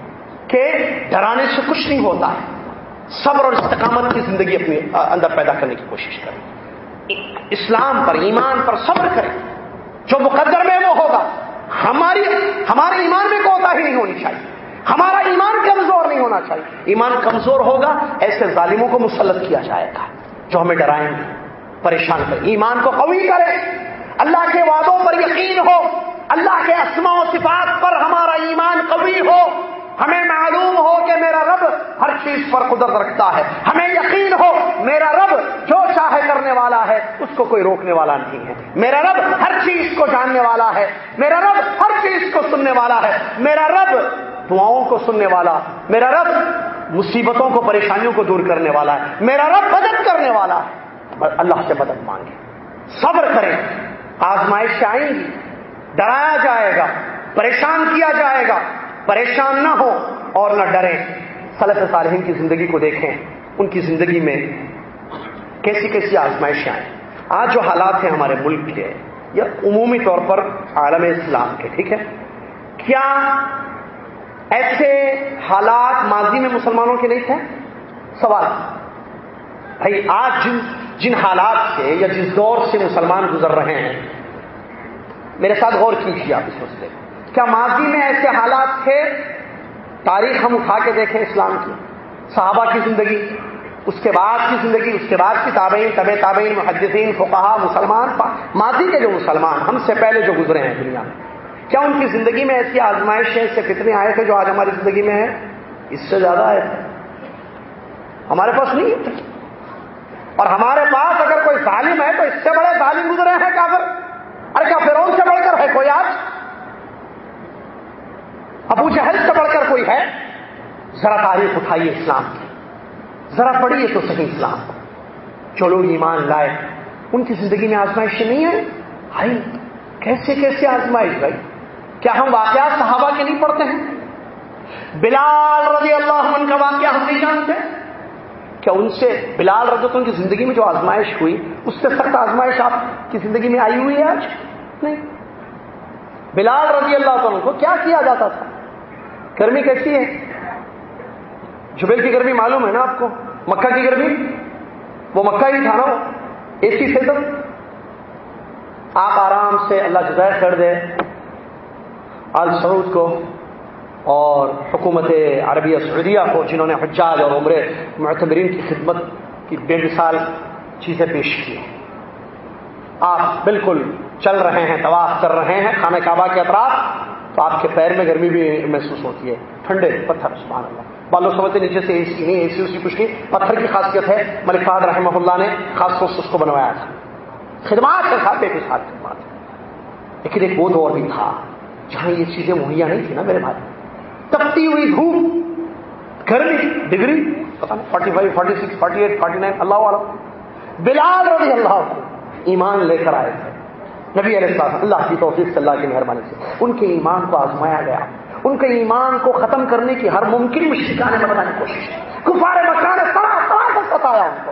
کہ ڈرانے سے کچھ نہیں ہوتا ہے۔ صبر اور استقامت کی زندگی اپنے اندر پیدا کرنے کی کوشش کریں۔ اسلام پر، ایمان پر صبر کریں۔ جو مقدر میں وہ ہوگا، ہماری، ہمارے ایمان میں کوتا ہی نہیں ہونی چاہیے۔ ہمارا ایمان کمزور نہیں ہونا چاہیے۔ ایمان کمزور ہوگا، ایسے ظالموں کو مسلط کیا جائے گا۔ جو ہمیں ڈرائیں گے، پریشان کریں ایمان کو قوی کریں۔ اللہ کے وعدوں پر یقین ہو۔ اللہ کے اسماء و صفات پر ہمارا ایمان قوی ہو۔ ہمیں معلوم ہو کہ میرا رب ہر چیز پر قدرت رکھتا ہے۔ ہمیں یقین ہو، میرا رب جو چاہے کرنے والا ہے، اس کو کوئی روکنے والا نہیں ہے۔ میرا رب ہر چیز کو جاننے والا ہے۔ میرا رب ہر چیز کو سننے والا ہے۔ میرا رب دعاؤں کو سننے والا، میرا رب مصیبتوں کو، پریشانیوں کو دور کرنے والا ہے، میرا رب مدد کرنے والا ہے۔ اللہ سے مدد مانگے۔ صبر کریں آزمائش آئیں گی، ڈرایا جائے گا، پریشان کیا جائے گا۔ پریشان نہ ہو اور نہ ڈریں صلف صالحین کی زندگی کو دیکھیں، ان کی زندگی میں کیسی کیسی آزمائشیں آئیں۔ آج جو حالات ہیں ہمارے ملک کے یا عمومی طور پر عالم اسلام کے، ٹھیک ہے؟ کیا ایسے حالات ماضی میں مسلمانوں کے نہیں تھے؟ سوال۔ بھائی، آج جن جن حالات سے یا جس دور سے مسلمان گزر رہے ہیں، میرے ساتھ غور کیجیے آپ اس مسئلے کیا ماضی میں ایسے حالات تھے؟ تاریخ ہم اٹھا کے دیکھیں اسلام کی۔ صحابہ کی زندگی، اس کے بعد کی زندگی، اس کے بعد کی تابعین طب تابعین، محدثین فقہا مسلمان، ماضی کے جو مسلمان ہم سے پہلے جو گزرے ہیں دنیا میں۔ کیا ان کی زندگی میں ایسی آزمائشیں سے کتنے آئے تھے جو آج ہماری زندگی میں ہیں؟ اس سے زیادہ آئے تھے ہمارے پاس نہیں تھے اور ہمارے پاس اگر کوئی ظالم ہے تو اس سے بڑے ظالم گزرے ہیں کافر۔ ارے کیا فرون سے بڑھ کر ہے کوئی آج؟ ابو جہل سے بڑھ کر کوئی ہے؟ ذرا تاریخ اٹھائیے اسلام کی۔ ذرا پڑھیے تو صحیح اسلام۔ جو لوگ ایمان لائے۔ ان کی زندگی میں آزمائش نہیں ہے بھائی، کیسے کیسے آزمائش بھائی؟ کیا ہم واقعات صحابہ کے نہیں پڑھتے ہیں؟ بلال رضی اللہ عنہ کا واقعہ ہم نہیں جانتے۔ کیا ان سے بلال رضی کی زندگی میں جو آزمائش ہوئی، اس سے سخت آزمائش آپ کی زندگی میں آئی ہوئی ہے آج؟ نہیں۔ بلال رضی اللہ عنہ کو کیا کیا جاتا تھا؟ گرمی کیسی ہے؟ جبیل کی گرمی معلوم ہے نا آپ کو؟ مکہ کی گرمی؟ وہ مکہ ہی تھا نا اے سی سے تو۔ آپ آرام سے اللہ جزائر کر دے۔ آل سعود کو اور حکومت عربیہ سعودیہ کو، جنہوں نے حجاج اور عمر معتبرین کی خدمت کی بے مثال چیزیں پیش کی آپ بالکل چل رہے ہیں، طواف کر رہے ہیں، خانہ کعبہ کے اطراف، تو آپ کے پیر میں گرمی بھی محسوس ہوتی ہے۔ ٹھنڈے پتھر، سبحان اللہ۔ بالو سمجھتے نیچے سے اے سی نہیں، اے سی اسی کچھ نہیں۔ پتھر کی خاصیت ہے، ملک فہد رحمہ اللہ نے خاص طور سے اس کو بنوایا تھا۔ خدمات کے ساتھ ایک ساتھ خدمات لیکن ایک وہ دور بھی تھا۔ جہاں یہ چیزیں مہیا نہیں تھی نا میرے بھائی، تپتی ہوئی دھوپ، گرمی، ڈگری پتا نہیں forty five forty six forty eight forty nine اللہ والا بلال رضی اللہ کو ایمان لے کر آئے تھے۔ نبی علیہ السلام، اللہ کی توفیق سے، اللہ کی مہربانی سے۔ ان کے ایمان کو آزمایا گیا۔ ان کے ایمان کو ختم کرنے کی ہر ممکن مشرقہ نے بتانے کی کوشش کفار مکہ نے طرح طرح سے ستایا ان کو۔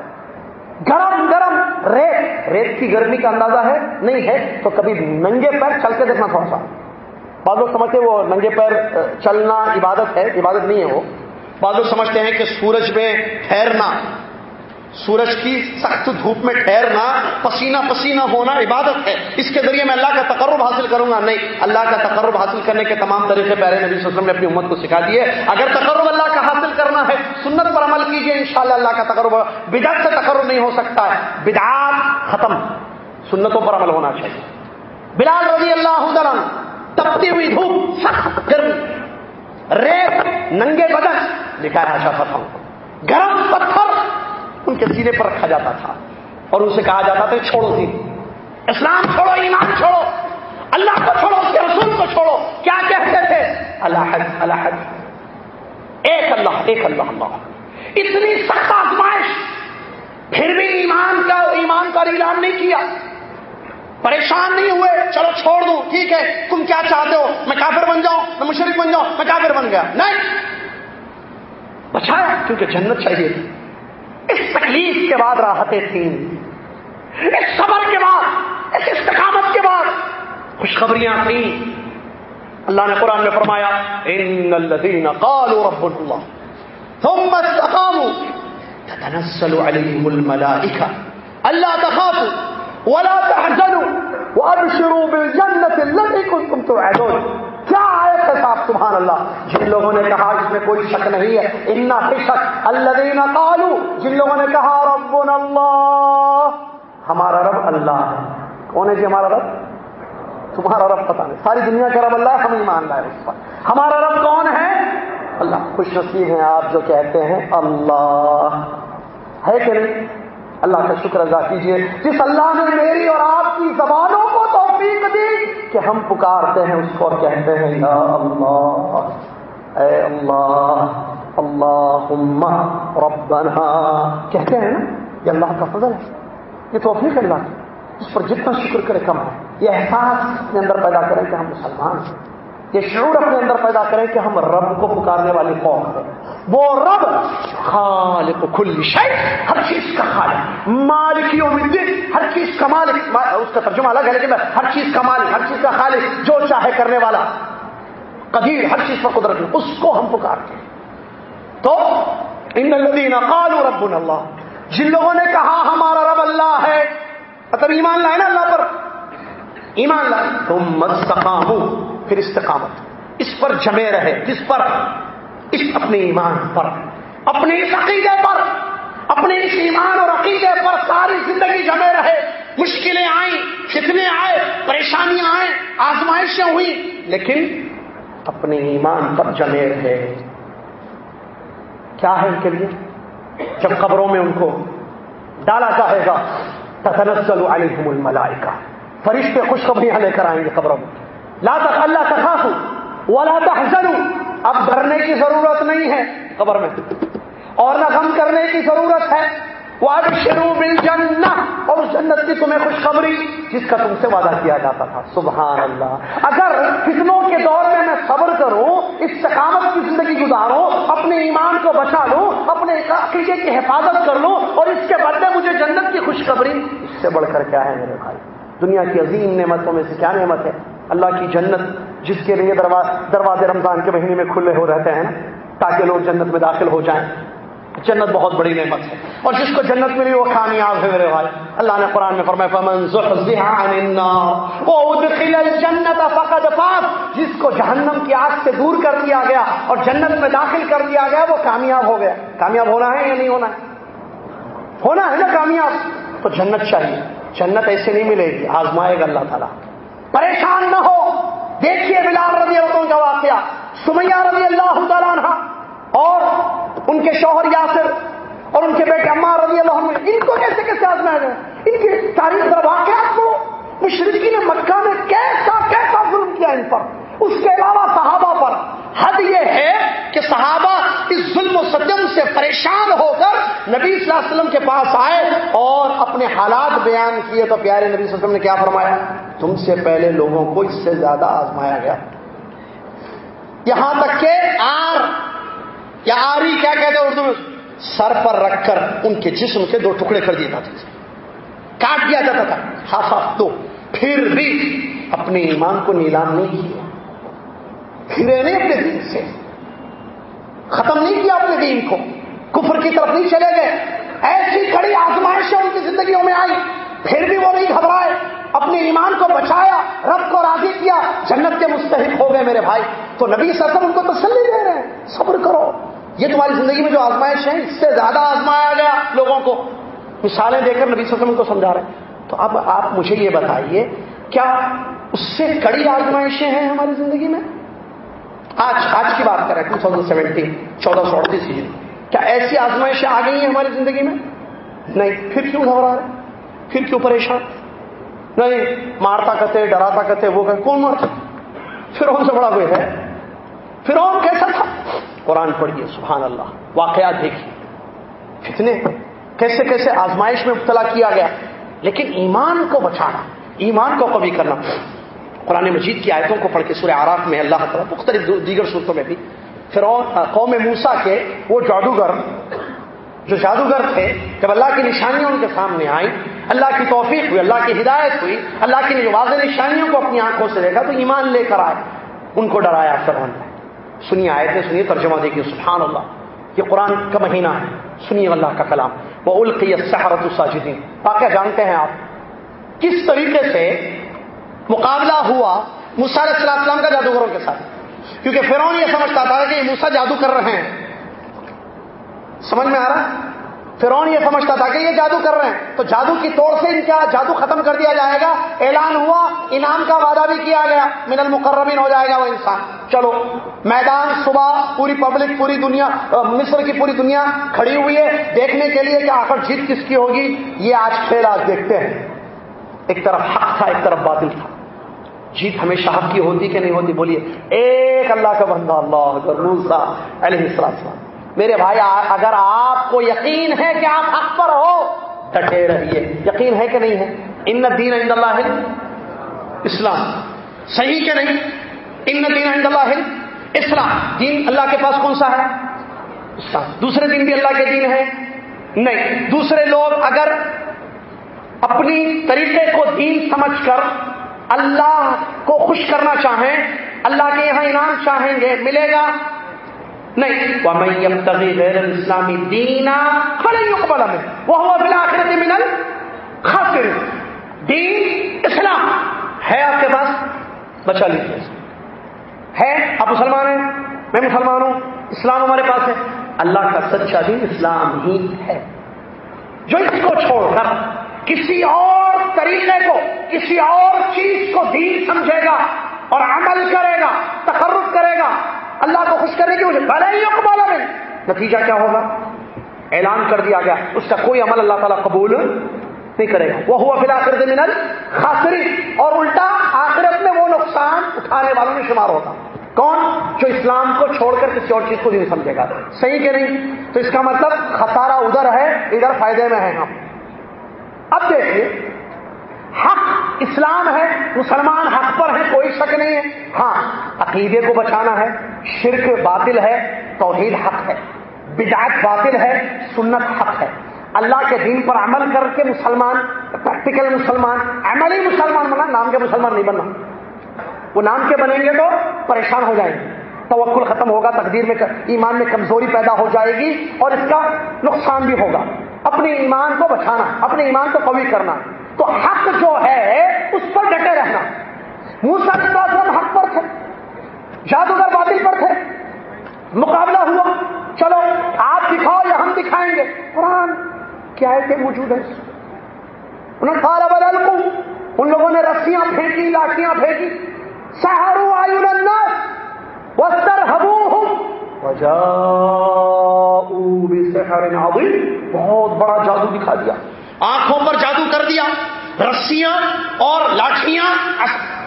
گرم گرم ریت۔ ریت کی گرمی کا اندازہ ہے، نہیں ہے تو کبھی ننگے پیر چل کے دیکھنا تھوڑا سا۔ بعض لوگ سمجھتے ہیں وہ ننگے پیر چلنا عبادت ہے، عبادت نہیں ہے وہ۔ بعض لوگ سمجھتے ہیں کہ سورج میں ٹھہرنا، سورج کی سخت دھوپ میں ٹھہرنا، پسینہ پسینہ ہونا عبادت ہے۔ اس کے ذریعے میں اللہ کا تقرب حاصل کروں گا۔ نہیں، اللہ کا تقرب حاصل کرنے کے تمام طریقے پیارے نبی صلی اللہ علیہ وسلم نے اپنی امت کو سکھا دیے۔ اگر تقرب اللہ کا حاصل کرنا ہے، سنت پر عمل کیجیے انشاءاللہ اللہ کا تقرب، بدعت سے تقرب نہیں ہو سکتا ہے۔ بدعات ختم، سنتوں پر عمل ہونا چاہیے۔ بلال رضی اللہ تپتی ہوئی دھوپ، سخت گرمی۔ ریت ننگے بدن، لکھا ہے فتح۔ گرم پتھر ان کے سینے پر رکھا جاتا تھا اور اسے کہا جاتا تھا چھوڑو دین اسلام چھوڑو، ایمان چھوڑو۔ اللہ کو چھوڑو، اس کے رسول کو چھوڑو۔ کیا کہتے تھے؟ اللہ اللہ ایک اللہ ایک اللہ اللہ۔ اتنی سخت آزمائش۔ پھر بھی ایمان کا ایمان کا اعلان نہیں کیا۔ پریشان نہیں ہوئے، چلو چھوڑ دوں، ٹھیک ہے، تم کیا چاہتے ہو؟ میں کافر بن جاؤں، میں مشرق بن جاؤں، میں کافر بن گیا۔ نہیں! اچھا بچایا کیونکہ جنت چاہیے تھی۔ اس تکلیف کے بعد راحتیں تھیں۔ اس صبر کے بعد، اس استقامت کے بعد خوشخبریاں تھیں۔ اللہ نے قرآن میں فرمایا، ان الذين قالوا رب الله ثم استقاموا تتنزل عليهم الملائكه الا تخافوا ولا تحزنوا وابشروا بالجنه التي كنتم توعدون. کیا آیت ہے صاحب؟ سبحان اللہ. جن لوگوں نے کہا اس میں کوئی شک نہیں ہے. اتنا شک اللہ قالو جن لوگوں نے کہا رب اللہ ہمارا رب اللہ ہے. کون ہے جی ہمارا رب؟ تمہارا رب پتا نہیں. ساری دنیا کا رب اللہ ہم ایمان لائے اس پر. ہمارا رب کون ہے؟ اللہ. خوش نصیب ہیں آپ جو کہتے ہیں، اللہ. ہے کہ نہیں؟ اللہ کا شکر ادا کیجیے جس اللہ نے میری اور آپ کی زبانوں کو توفیق دی کہ ہم پکارتے ہیں اس کو اور کہتے ہیں، یا اللہ، اے اللہ اللہ ربنا۔ کہتے ہیں نا، یہ اللہ کا فضل ہے۔ یہ توفیق اللہ کی۔ اس پر جتنا شکر کرے کم ہے۔ یہ احساس اپنے اندر پیدا کریں کہ ہم مسلمان ہیں۔ یہ شعور اپنے اندر پیدا کریں کہ ہم رب کو پکارنے والی قوم ہیں۔ وہ رب خالق کھلی شاید ہر چیز کا خالق۔ مالک یوم الدین، ہر چیز کا مالک۔ اس کا ترجمہ الگ ہے لیکن ہر چیز کا مالک، ہر چیز کا خالق، جو چاہے کرنے والا۔ قدیر، ہر چیز پر قدرت اس کو ہم پکارتے ہیں۔ تو ان الذين قالوا ربنا اللہ۔ جن لوگوں نے کہا ہمارا رب اللہ ہے مطلب ایمان لائے نا اللہ پر۔ ایمان لائے۔ تم مستقامو پھر استقامت۔ اس پر جمے رہے۔ جس پر؟ اس اپنے ایمان پر۔ اپنے اس عقیدے پر۔ اپنے اس ایمان اور عقیدے پر ساری زندگی جمے رہے۔ مشکلیں آئیں، فتنے آئے، پریشانیاں آئیں، آزمائشیں ہوئی لیکن اپنے ایمان پر جمے رہے۔ کیا ہے ان کے لیے؟ جب قبروں میں ان کو ڈالا جائے گا، تتنزل علیہم الملائکہ۔ فرشتے خوشخبریاں لے کر آئیں گے قبروں میں۔ لا تک اللہ تخاف ولا تحزنوا اب ڈرنے کی ضرورت نہیں ہے قبر میں. اور نہ غم کرنے کی ضرورت ہے. وہ شروع مل اور اس جنت کی تمہیں خوشخبری جس کا تم سے وعدہ کیا جاتا تھا. سبحان اللہ اگر فتنوں کے دور میں میں صبر کروں اس کی زندگی گزاروں، اپنے ایمان کو بچا لوں، اپنے عقیدے کی حفاظت کر لوں، اور اس کے بدلے مجھے جنت کی خوشخبری، اس سے بڑھ کر کیا ہے میرے بھائی؟ دنیا کی عظیم نعمتوں میں سے کیا نعمت ہے؟ اللہ کی جنت جس کے لیے دروازے رمضان کے مہینے میں کھلے ہو رہتے ہیں، تاکہ لوگ جنت میں داخل ہو جائیں۔ جنت بہت بڑی نعمت ہے۔ اور جس کو جنت ملی وہ کامیاب ہے میرے بھائی۔ اللہ نے قرآن میں فرمایا، فمن عن النار وادخل الجنت فقد فاز۔ جس کو جہنم کی آگ سے دور کر دیا گیا اور جنت میں داخل کر دیا گیا، وہ کامیاب ہو گیا۔ کامیاب ہونا ہے یا نہیں ہونا ہے؟ ہونا ہے نا کامیاب؟ تو جنت چاہیے۔ جنت ایسے نہیں ملے گی، آزمائے گا اللہ تعالیٰ۔ پریشان نہ ہو۔ دیکھیے بلال رضی اللہ کا واقعہ۔ سمیہ رضی اللہ تعالیٰ اور ان کے شوہر یاسر اور ان کے بیٹے اما رضی اللہ عنہ، ان کو کیسے کیسے آزمایا گئے ان کی تاریخ در واقعات کو مشرقی نے مکہ میں کیسا کیسا ظلم کیا ان پر؟ اس کے علاوہ صحابہ پر حد یہ ہے کہ صحابہ اس ظلم و ستم سے پریشان ہو کر نبی صلی اللہ علیہ وسلم کے پاس آئے اور اپنے حالات بیان کیے تو پیارے نبی صلی اللہ علیہ وسلم نے کیا فرمایا؟ تم سے پہلے لوگوں کو اس سے زیادہ آزمایا گیا۔ یہاں تک کہ آر یا آری کیا کہتے ہیں اردو میں؟ سر پر رکھ کر ان کے جسم کے دو ٹکڑے کر دیے جاتے تھے۔ کاٹ دیا جاتا تھا۔ ہاف ہاف دو۔ پھر بھی اپنے ایمان کو نیلام نہیں کیا۔ پھرے نہیں اپنے دین سے۔ ختم نہیں کیا اپنے دین کو۔ کفر کی طرف نہیں چلے گئے۔ ایسی کڑی آزمائشیں ان کی زندگیوں میں آئی پھر بھی وہ نہیں گھبرائے۔ اپنے ایمان کو بچایا، رب کو راضی کیا۔ جنت کے مستحق ہو گئے میرے بھائی۔ تو نبی سرسم ان کو تسلی دے رہے ہیں۔ صبر کرو۔ یہ تمہاری زندگی میں جو آزمائش ہے اس سے زیادہ آزمایا گیا لوگوں کو۔ مثالیں دے کر نبی سرسم ان کو سمجھا رہے ہیں۔ تو اب آپ مجھے یہ بتائیے، کیا اس سے کڑی آزمائشیں ہیں ہماری زندگی میں؟ آج آج کی بات کریں ٹو تھاؤزینڈ سیونٹین چودہ سو اڑتیس کیا ایسی آزمائشیں آ گئی ہیں ہماری زندگی میں؟ نہیں۔ پھر کیوں گھبرا رہے پھر کیوں پریشان؟ نہیں، مارتا کہتے ڈراتا کہتے وہ کہ کون مارتا؟ فرعون سے بڑا کوئی ہے؟ فرعون کیسا تھا؟ قرآن پڑھیے، سبحان اللہ۔ واقعات دیکھیے۔ کتنے، کیسے کیسے آزمائش میں مبتلا کیا گیا؟ لیکن ایمان کو بچانا، ایمان کو کبھی کرنا۔ قرآن مجید کی آیتوں کو پڑھ کے سورہ آراف میں اللہ تعالیٰ مختلف دیگر صورتوں میں بھی فرعون قوم موسا کے وہ جادوگر جو جادوگر تھے، جب اللہ کی نشانیاں ان کے سامنے آئیں، اللہ کی توفیق ہوئی، اللہ کی ہدایت ہوئی، اللہ کی واضح نشانیوں کو اپنی آنکھوں سے دیکھا، تو ایمان لے کر آئے۔ ان کو ڈرایا فرعون نے۔ سنیے آئے تھے سنیے ترجمہ دیکھیے سبحان اللہ یہ قرآن کا مہینہ ہے۔ سنیے اللہ کا کلام۔ وہ القی سحرت الساجدین واقعہ جانتے ہیں آپ۔ کس طریقے سے مقابلہ ہوا موسا علیہ السلام کا جادوگروں کے ساتھ۔ کیونکہ فرعون یہ سمجھتا تھا کہ یہ موسا جادو کر رہے ہیں۔ سمجھ میں آ رہا؟ فرعون یہ سمجھتا تھا کہ یہ جادو کر رہے ہیں۔ تو جادو کی توڑ سے ان کا جادو ختم کر دیا جائے گا۔ اعلان ہوا، انعام کا وعدہ بھی کیا گیا۔ من المقربین ہو جائے گا وہ انسان۔ چلو، میدان، صبح، پوری پبلک، پوری دنیا مصر کی پوری دنیا کھڑی ہوئی ہے۔ دیکھنے کے لیے کہ آخر جیت کس کی ہوگی؟ یہ آج کھیل آج دیکھتے ہیں۔ ایک طرف حق تھا، ایک طرف باطل تھا۔ جیت ہمیشہ حق کی ہوتی کہ نہیں ہوتی؟ بولیے، ایک اللہ کا بندہ اللہ علیہ السلام۔ میرے بھائی، اگر آپ کو یقین ہے کہ آپ حق پر ہو، ڈٹے رہیے۔ یقین ہے کہ نہیں ہے؟ ان دین عند اللہ ہے اسلام صحیح کہ نہیں؟ ان دین عند اللہ ہے اسلام دین اللہ کے پاس کون سا ہے؟ اسلام دوسرے دن بھی اللہ کے دین ہے نہیں۔ دوسرے لوگ اگر اپنی طریقے کو دین سمجھ کر اللہ کو خوش کرنا چاہیں، اللہ کے یہاں انعام چاہیں گے، ملے گا؟ نہیں۔ غیر الاسلامی دینا کھڑے میں وہ آخرت ملل خاصر دین اسلام۔ ہے آپ کے پاس؟ بچا لیجیے ہے؟ آپ مسلمان ہیں؟ میں مسلمان ہوں۔ اسلام ہمارے پاس ہے۔ اللہ کا سچا دین اسلام ہی ہے۔ جو اس کو چھوڑ کر کسی اور طریقے کو، کسی اور چیز کو دین سمجھے گا اور عمل کرے گا، تقرب کرے گا، اللہ کو خوش کرنے کی مجھے بھلے ہی اقبال میں نتیجہ کیا ہوگا؟ اعلان کر دیا گیا۔ اس کا کوئی عمل اللہ تعالیٰ قبول نہیں کرے گا۔ وہ ہوا فی الآخر منل خاصری اور الٹا آخرت میں وہ نقصان اٹھانے والوں میں شمار ہوتا۔ کون؟ جو اسلام کو چھوڑ کر کسی اور چیز کو نہیں سمجھے گا۔ صحیح کہ نہیں؟ تو اس کا مطلب خسارہ ادھر ہے، ادھر فائدے میں ہے۔ ہم اب دیکھیے، حق اسلام ہے، مسلمان حق پر ہے کوئی شک نہیں ہے۔ ہاں عقیدے کو بچانا ہے، شرک باطل ہے، توحید حق ہے۔ بدعت باطل ہے، سنت حق ہے۔ اللہ کے دین پر عمل کر کے مسلمان پریکٹیکل مسلمان، عملی مسلمان بنا نام کے مسلمان نہیں بننا۔ وہ نام کے بنیں گے تو پریشان ہو جائیں گے۔ توکل ختم ہوگا، تقدیر میں ایمان میں کمزوری پیدا ہو جائے گی اور اس کا نقصان بھی ہوگا۔ اپنے ایمان کو بچانا اپنے ایمان کو قوی کرنا۔ تو حق جو ہے، اس پر ڈٹے رہنا۔ موسا کے بعد ہم حق پر تھے، جادوگر باطل پر تھے۔ مقابلہ ہوا۔ چلو، آپ دکھاؤ یا ہم دکھائیں گے۔ قرآن کیا ہے موجود ہے انہوں نے کہا بدل کو ان لوگوں نے رسیاں پھینکی، لاٹیاں پھینکی۔ سہارو آیو وستر ہبو بہت بڑا جادو دکھا دیا. آنکھوں پر جادو کر دیا. رسیاں اور لاٹیاں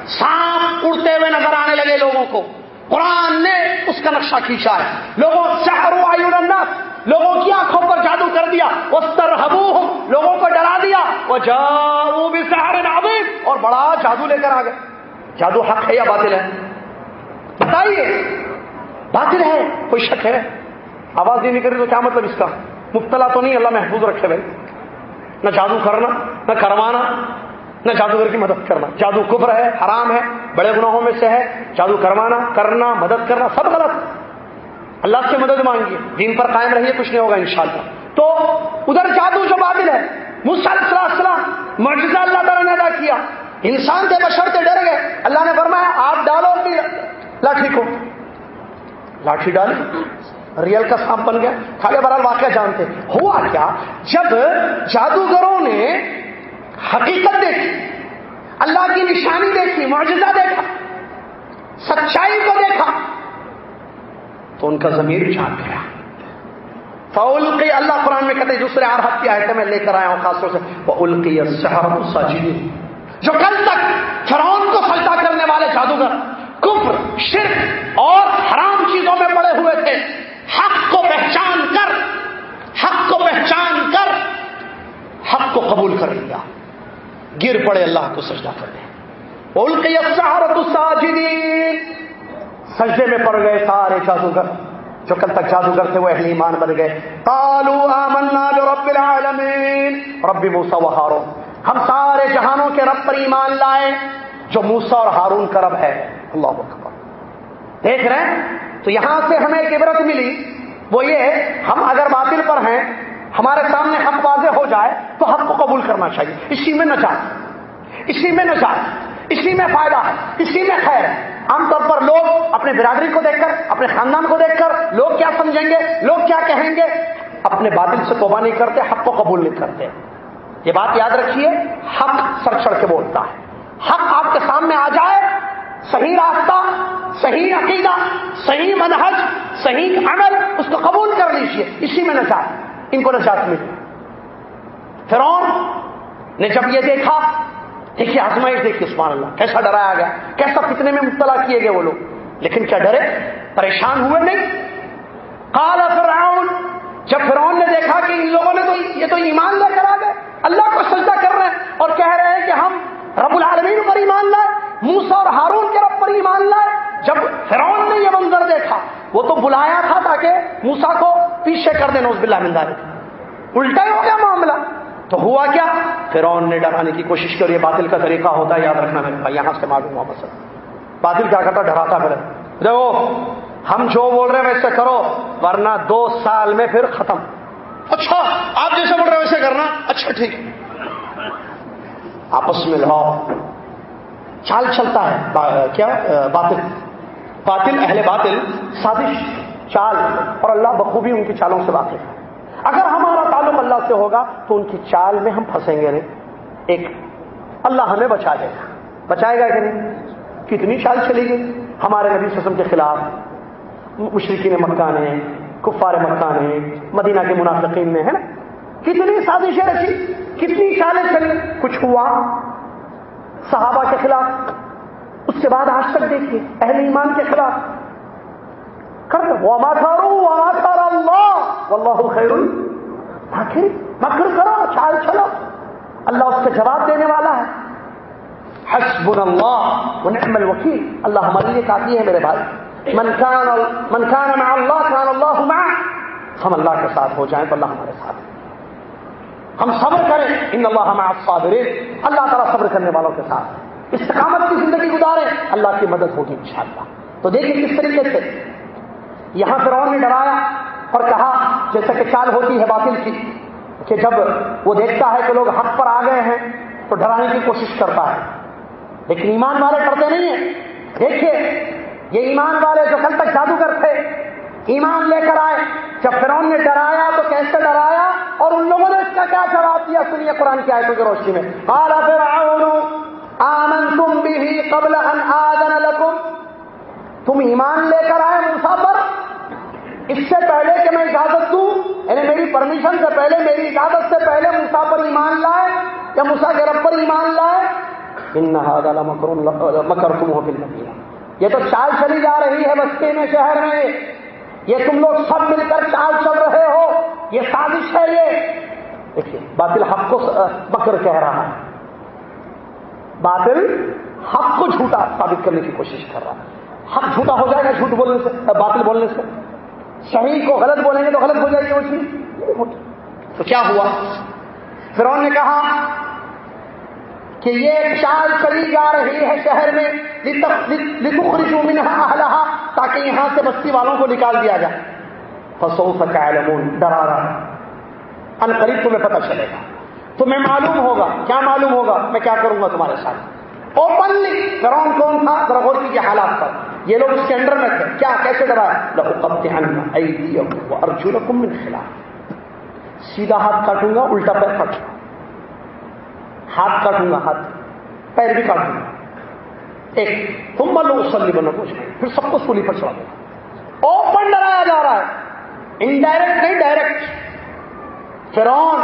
سانپ اڑتے ہوئے نظر آنے لگے لوگوں کو. قرآن نے اس کا نقشہ کھینچا ہے. لوگوں شہر الناس. لوگوں کی آنکھوں پر جادو کر دیا. وستر ہبو لوگوں کو ڈرا دیا. وہ جاؤ بھی سہارے اور بڑا جادو لے کر آ گئے. جادو حق ہے یا باطل ہے؟ بتائیے. باطل ہے، کوئی شک ہے؟ آواز نہیں نکل رہی تو کیا مطلب اس کا؟ مبتلا تو نہیں، اللہ محفوظ رکھے بھائی۔ نہ جادو کرنا، نہ کروانا، نہ جادوگر کی مدد کرنا۔ جادو کفر ہے، حرام ہے، بڑے گناہوں میں سے ہے۔ جادو کروانا، کرنا، مدد کرنا، سب غلط۔ اللہ سے مدد مانگیے۔ دین پر قائم رہیے، کچھ نہیں ہوگا انشاءاللہ۔ تو ادھر جادو جو بادل ہے علیہ السلام معجزہ اللہ تعالیٰ نے ادا کیا۔ انسان تھے، بشر تھے، ڈر گئے۔ اللہ نے فرمایا، آپ ڈالو اپنی لاٹھی کو۔ لاٹھی ڈالی ریئل کا سانپ بن گیا۔ کھاگے برال واقعہ جانتے ہوا کیا؟ جب جادوگروں نے حقیقت دیکھی، اللہ کی نشانی دیکھی، معجزہ دیکھا، سچائی کو دیکھا، تو ان کا ضمیر جاگ گیا۔ فول کی اللہ قرآن میں کہتے دوسرے آرحت کی آئے میں لے کر آیا ہوں خاص طور سے۔ وہ القی جو کل تک فرعون کو سجدہ کرنے والے جادوگر کفر، شرک اور حرام چیزوں میں پڑے ہوئے تھے۔ حق کو پہچان کر، حق کو پہچان کر، حق کو قبول کر لیا۔ گر پڑے اللہ کو سجدہ کرنے۔ القی الساجدین۔ سجدے میں پڑ گئے سارے جادوگر۔ جو کل تک جادوگر تھے وہ اہل ایمان بن گئے۔ کالو آمنا رب العالمین۔ ربی موسا و ہارون۔ ہم سارے جہانوں کے رب پر ایمان لائے۔ جو موسا اور ہارون کا رب ہے۔ اللہ اکبر۔ دیکھ رہے ہیں؟ تو یہاں سے ہمیں ایک عبرت ملی۔ وہ یہ ہم اگر باطل پر ہیں، ہمارے سامنے حق واضح ہو جائے، تو حق کو قبول کرنا چاہیے۔ اسی میں نجات۔ اسی میں نجات۔ اسی میں فائدہ ہے۔ اسی میں خیر۔ ہے عام طور پر لوگ اپنے برادری کو دیکھ کر، اپنے خاندان کو دیکھ کر، لوگ کیا سمجھیں گے؟ لوگ کیا کہیں گے؟ اپنے بادل سے توبہ نہیں کرتے، حق کو قبول نہیں کرتے۔ یہ بات یاد رکھیے، حق سر چڑھ کے بولتا ہے۔ حق آپ کے سامنے آ جائے صحیح راستہ، صحیح عقیدہ، صحیح منہج، صحیح عمل، اس کو قبول کر لیجیے اسی میں نجات، ان کو نجات ملی۔ فرون نے جب یہ دیکھا، دیکھیے آزمائش دیکھیے عثمان اللہ، کیسا ڈرایا گیا، کیسا فتنے میں مبتلا کیے گئے وہ لوگ۔ لیکن کیا ڈرے؟ پریشان ہوئے نہیں۔ کالا فرعون، جب فرعون نے دیکھا کہ ان لوگوں نے تو یہ تو ایمان لے کر آ گئے، اللہ کو سجدہ کر رہے ہیں اور کہہ رہے ہیں کہ ہم رب العالمین پر ایمان لائے موسا اور ہارون کے رب پر ایمان لائے، جب فرعون نے یہ منظر دیکھا، وہ تو بلایا تھا تاکہ موسا کو پیچھے کر دینا اس بلا منداری الٹا ہو گیا معاملہ۔ تو ہوا کیا؟ فرعون نے ڈرانے کی کوشش کری باطل کا طریقہ ہوتا ہے، یاد رکھنا میرے بھائی، یہاں سے معلوم ہوا مسئلہ۔ باطل کیا کرتا؟ ڈراتا پھر۔ دیکھو، ہم جو بول رہے ہیں ویسے کرو، ورنہ دو سال میں پھر ختم۔ اچھا آپ جیسے بول رہے ہیں ویسے کرنا؟ اچھا ٹھیک۔ ہے آپس میں لاؤ چال چلتا ہے۔ کیا؟ باطل۔ باطل، اہل باطل، سازش، چال۔ اور اللہ بخوبی ان کی چالوں سے واقف ہے۔ اگر ہمارا تعلق اللہ سے ہوگا تو ان کی چال میں ہم پھنسیں گے نہیں۔ ایک، اللہ ہمیں بچا دے گا۔ بچائے گا کہ نہیں؟ کتنی چال چلی گئی ہمارے نبی سسم کے خلاف۔ مشرقین مکان ہیں کفار مکان ہیں مدینہ کے منافقین میں ہے نا؟ کتنی سازشیں رچی۔ کتنی چالیں چلی؟ کچھ ہوا؟ صحابہ کے خلاف۔ اس کے بعد آج تک دیکھیے، اہل ایمان کے خلاف۔ کر وما تھارو وما تھارا اللہ واللہ خیر آخر مکر کرو چال چلو اللہ اس کے جواب دینے والا ہے۔ حسب اللہ ونعم الوکیل اللہ ہمارے لیے کافی ہے میرے بھائی۔ من کان من کان مع اللہ، کان اللہ مع۔ ہم اللہ کے ساتھ ہو جائیں تو اللہ ہمارے ساتھ۔ ہے ہم صبر کریں۔ ان اللہ مع الصابرین اللہ تعالیٰ صبر کرنے والوں کے ساتھ۔ استقامت کی زندگی گزارے اللہ کی مدد ہوگی انشاءاللہ۔ تو دیکھیں کس طریقے سے۔ یہاں فرعون نے ڈرایا اور کہا، جیسا کہ چال ہوتی ہے باطل کی، کہ جب وہ دیکھتا ہے کہ لوگ حق پر آ گئے ہیں، تو ڈرانے کی کوشش کرتا ہے۔ لیکن ایمان والے ڈرتے نہیں ہیں۔ دیکھیے، یہ ایمان والے جو کل تک جادوگر تھے ایمان لے کر آئے۔ جب فرعون نے ڈرایا تو کیسے ڈرایا؟ اور ان لوگوں نے اس کا کیا جواب دیا؟ سنیے قرآن کی آیتوں کی روشنی میں۔ آمن تم بھی قبل ان آدن لکم تم ایمان لے کر آئے موسا پر؟ اس سے پہلے کہ میں اجازت دوں؟ یعنی میری پرمیشن سے پہلے، میری اجازت سے پہلے موسا پر ایمان لائے یا موسا کے رب پر ایمان لائے؟ ان مکر تم ہو پھر یہ تو چال چلی جا رہی ہے بستی میں، شہر میں۔ یہ تم لوگ سب مل کر چال چل رہے ہو، یہ سازش ہے یہ۔ دیکھیے، باطل حق کو مکر کہہ رہا ہے۔ باطل حق کو جھوٹا ثابت کرنے کی کوشش کر رہا ہے۔ حق جھوٹا ہو جائے گا جھوٹ بولنے سے باطل بولنے سے۔ صحیح کو غلط بولیں گے تو غلط ہو جائے گی، وہ چیز۔ تو کیا ہوا؟ فرون نے کہا کہ یہ چال چلی جا رہی ہے شہر میں تاکہ یہاں سے بستی والوں کو نکال دیا جائے۔ فسو ڈرا رہا ان قریب تمہیں پتہ چلے گا۔ تمہیں معلوم ہوگا۔ کیا معلوم ہوگا؟ میں کیا کروں گا تمہارے ساتھ؟ اوپنلی فرون کون تھا؟ ذرا غور کے حالات پر۔ یہ لوگ اس کے انڈر میں تھے۔ کیا، کیسے ڈرا ارجن کم خلاف۔ سیدھا ہاتھ کاٹوں گا، الٹا پیر کاٹوں گا۔ ہاتھ کاٹوں گا، ہاتھ۔ پیر بھی کاٹوں گا۔ ایک تم لوگ سلی بنو، کچھ پھر سب کو سولی پر چڑھا دوں اوپن ڈرایا جا رہا ہے۔ انڈائریکٹ نہیں ڈائریکٹ فرون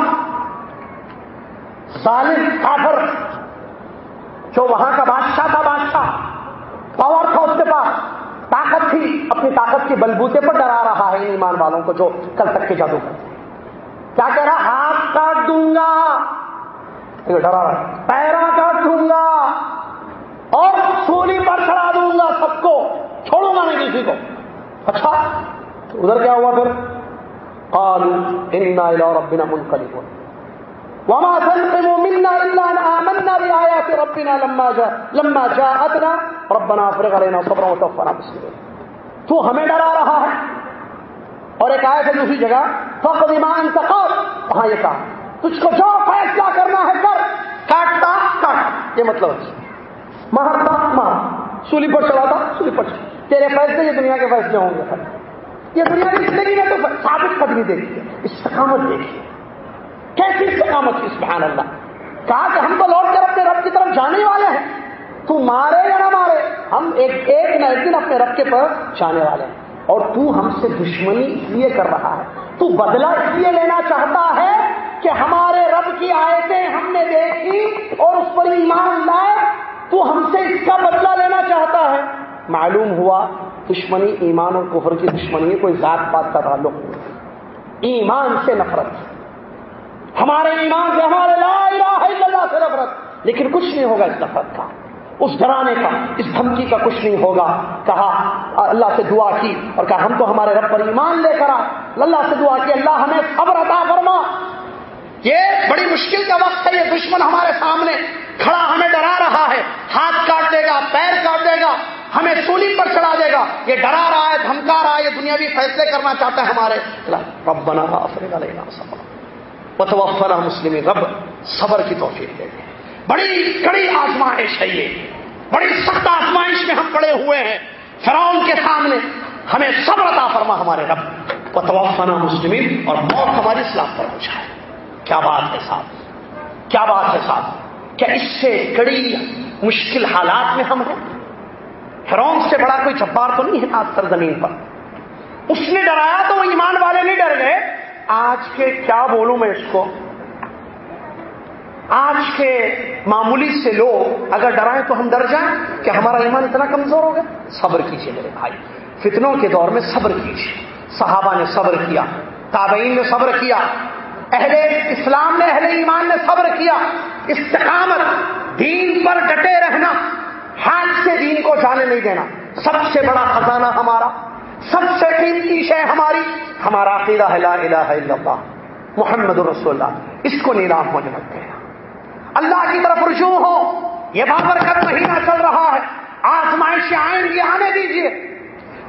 ظالم، کافر۔ جو وہاں کا بادشاہ تھا، بادشاہ۔ پاور تھا اس کے پاس۔ طاقت تھی۔ اپنی طاقت کے بلبوتے پر ڈرا رہا ہے ایمان والوں کو جو کل تک کے جادو کرتے۔ کیا کہہ رہا؟ ہاتھ کاٹ دوں گا۔ ڈرا۔ رہا پیرا کاٹ دوں گا اور سولی پر چڑھا دوں گا سب کو۔ چھوڑوں گا نہیں کسی کو۔ اچھا تو ادھر کیا ہوا پھر؟ قالوا انا الى ربنا منقلبون۔ وما تنقم منا الا ان آمنا بآيات ربنا لما جاء لما جاءتنا۔ ربنا افرغ علينا صبرا وتوفنا مسلمين۔ تو ہمیں ڈرا رہا ہے۔ اور ایک آیت ہے دوسری جگہ فقد ما انتقاد وہاں یہ کہا۔ تجھ کو جو فیصلہ کرنا ہے کر۔ کاٹتا کاٹ۔ یہ مطلب ہے۔ مارتا مار سولی پر چلاتا سولی پر تیرے فیصلے، یہ دنیا کے فیصلے ہوں گے۔ یہ دنیا کی زندگی میں تو ثابت قدمی دیکھیے استقامت دیکھیے کیسی استقامت کی سبحان اللہ کہا کہ ہم تو لوٹ کر اپنے رب کی طرف جانے والے ہیں۔ تو مارے یا نہ مارے، ہم ایک ایک نہ ایک دن اپنے رب کے پر جانے والے ہیں۔ اور تو ہم سے دشمنی اس لیے کر رہا ہے تو بدلہ اس لیے لینا چاہتا ہے کہ ہمارے رب کی آیتیں ہم نے دیکھی اور اس پر ایمان لائے، تو ہم سے اس کا بدلہ لینا چاہتا ہے۔ معلوم ہوا دشمنی ایمان اور کفر کی دشمنی کوئی ذات پات کا تعلق ایمان سے نفرت۔ ہمارے ایمان سے ہمارے لا الہ الا اللہ سے نفرت۔ لیکن کچھ نہیں ہوگا اس نفرت کا۔ اس ڈرانے کا، اس دھمکی کا کچھ نہیں ہوگا۔ کہا، اللہ سے دعا کی اور کہا، ہم تو ہمارے رب پر ایمان لے کر اللہ سے دعا کی، اللہ ہمیں صبر عطا فرما۔ یہ بڑی مشکل کا وقت ہے، یہ دشمن ہمارے سامنے کھڑا ہمیں ڈرا رہا ہے۔ ہاتھ کاٹ دے گا، پیر کاٹ دے گا، ہمیں سولی پر چڑھا دے گا۔ یہ ڈرا رہا ہے، دھمکا رہا ہے، یہ دنیاوی فیصلے کرنا چاہتا ہے ہمارے۔ رب بنا صبر مسلم رب، صبر کی توفیق دے۔ گی بڑی کڑی آزمائش ہے یہ۔ بڑی سخت آزمائش میں ہم کڑے ہوئے ہیں۔ فرعون کے سامنے ہمیں صبر عطا فرما ہمارے رب۔ وتوفنا مسلم اور موت ہماری اسلام پر ہو جائے۔ کیا بات ہے صاحب؟ کیا بات ہے صاحب؟ کیا اس سے کڑی مشکل حالات میں ہم ہیں؟ فرون سے بڑا کوئی جبار تو نہیں ہے آج سر زمین پر۔ اس نے ڈرایا تو وہ ایمان والے نہیں ڈر گئے۔ آج کے کیا بولوں میں اس کو؟ آج کے معمولی سے لوگ اگر ڈرائیں تو ہم ڈر جائیں کہ ہمارا ایمان اتنا کمزور ہو گیا۔ صبر کیجیے میرے بھائی۔ فتنوں کے دور میں صبر کیجیے صحابہ نے صبر کیا، تابعین نے صبر کیا، اہل اسلام نے، اہل ایمان نے صبر کیا۔ استقامت، دین پر ڈٹے رہنا، ہاتھ سے دین کو جانے نہیں دینا۔ سب سے بڑا خزانہ ہمارا، سب سے قیمتی شے ہماری، ہمارا عقیدہ ہے لا الہ الا اللہ، محمد رسول اللہ۔ اس کو نیلام ہونے لگتے ہیں۔ اللہ کی طرف رجوع ہو۔ یہ بابرکت مہینہ چل رہا ہے۔ آزمائشیں آئیں گی آنے دیجیے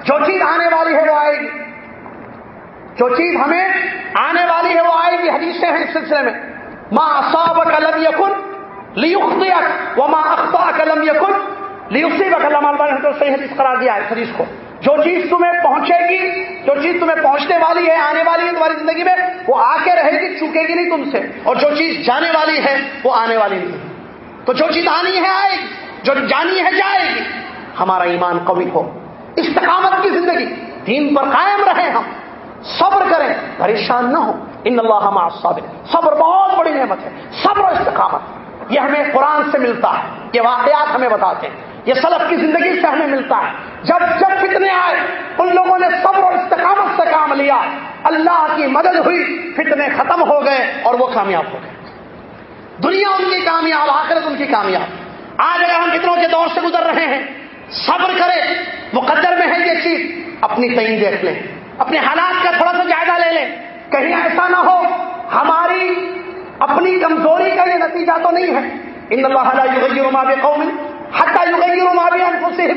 جو چیز آنے والی ہے وہ آئے گی۔ جو چیز ہمیں آنے والی ہے وہ آئے گی۔ حدیثیں ہیں اس سلسلے میں۔ ماں صاب قلم یقن لیخت وہ ماں اخبا قلم یقن لیوسی بکلام تو صحیح حدیث قرار دیا ہے حدیث کو۔ جو چیز تمہیں پہنچے گی، جو چیز تمہیں پہنچنے والی ہے، آنے والی ہے تمہاری زندگی میں، وہ آ کے رہے گی چوکے گی نہیں تم سے۔ اور جو چیز جانے والی ہے، وہ آنے والی نہیں۔ تو جو چیز آنی ہے، آئے گی۔ جو جانی ہے، جائے گی۔ ہمارا ایمان قوی ہو۔ استقامت کی زندگی۔ دین پر قائم رہے ہم۔ صبر کریں۔ پریشان نہ ہو ان اللہ ہم صبر صبر بہت بڑی نعمت ہے۔ صبر و استقامت۔ یہ ہمیں قرآن سے ملتا ہے۔ یہ واقعات ہمیں بتاتے ہیں۔ یہ سلف کی زندگی سے ہمیں ملتا ہے۔ جب جب فتنے آئے، ان لوگوں نے صبر اور استقامت سے کام لیا۔ اللہ کی مدد ہوئی، فتنے ختم ہو گئے اور وہ کامیاب ہو گئے۔ دنیا ان کی کامیاب، آخرت ان کی کامیاب۔ آج اگر ہم فتنوں کے دور سے گزر رہے ہیں، صبر کرے، مقدر میں ہے یہ چیز۔ اپنی تعین دیکھ لیں، اپنے حالات کا تھوڑا سا جائزہ لے لیں۔ کہیں ایسا نہ ہو، ہماری اپنی کمزوری کا یہ نتیجہ تو نہیں ہے۔ ان اللہ قوم حتیٰ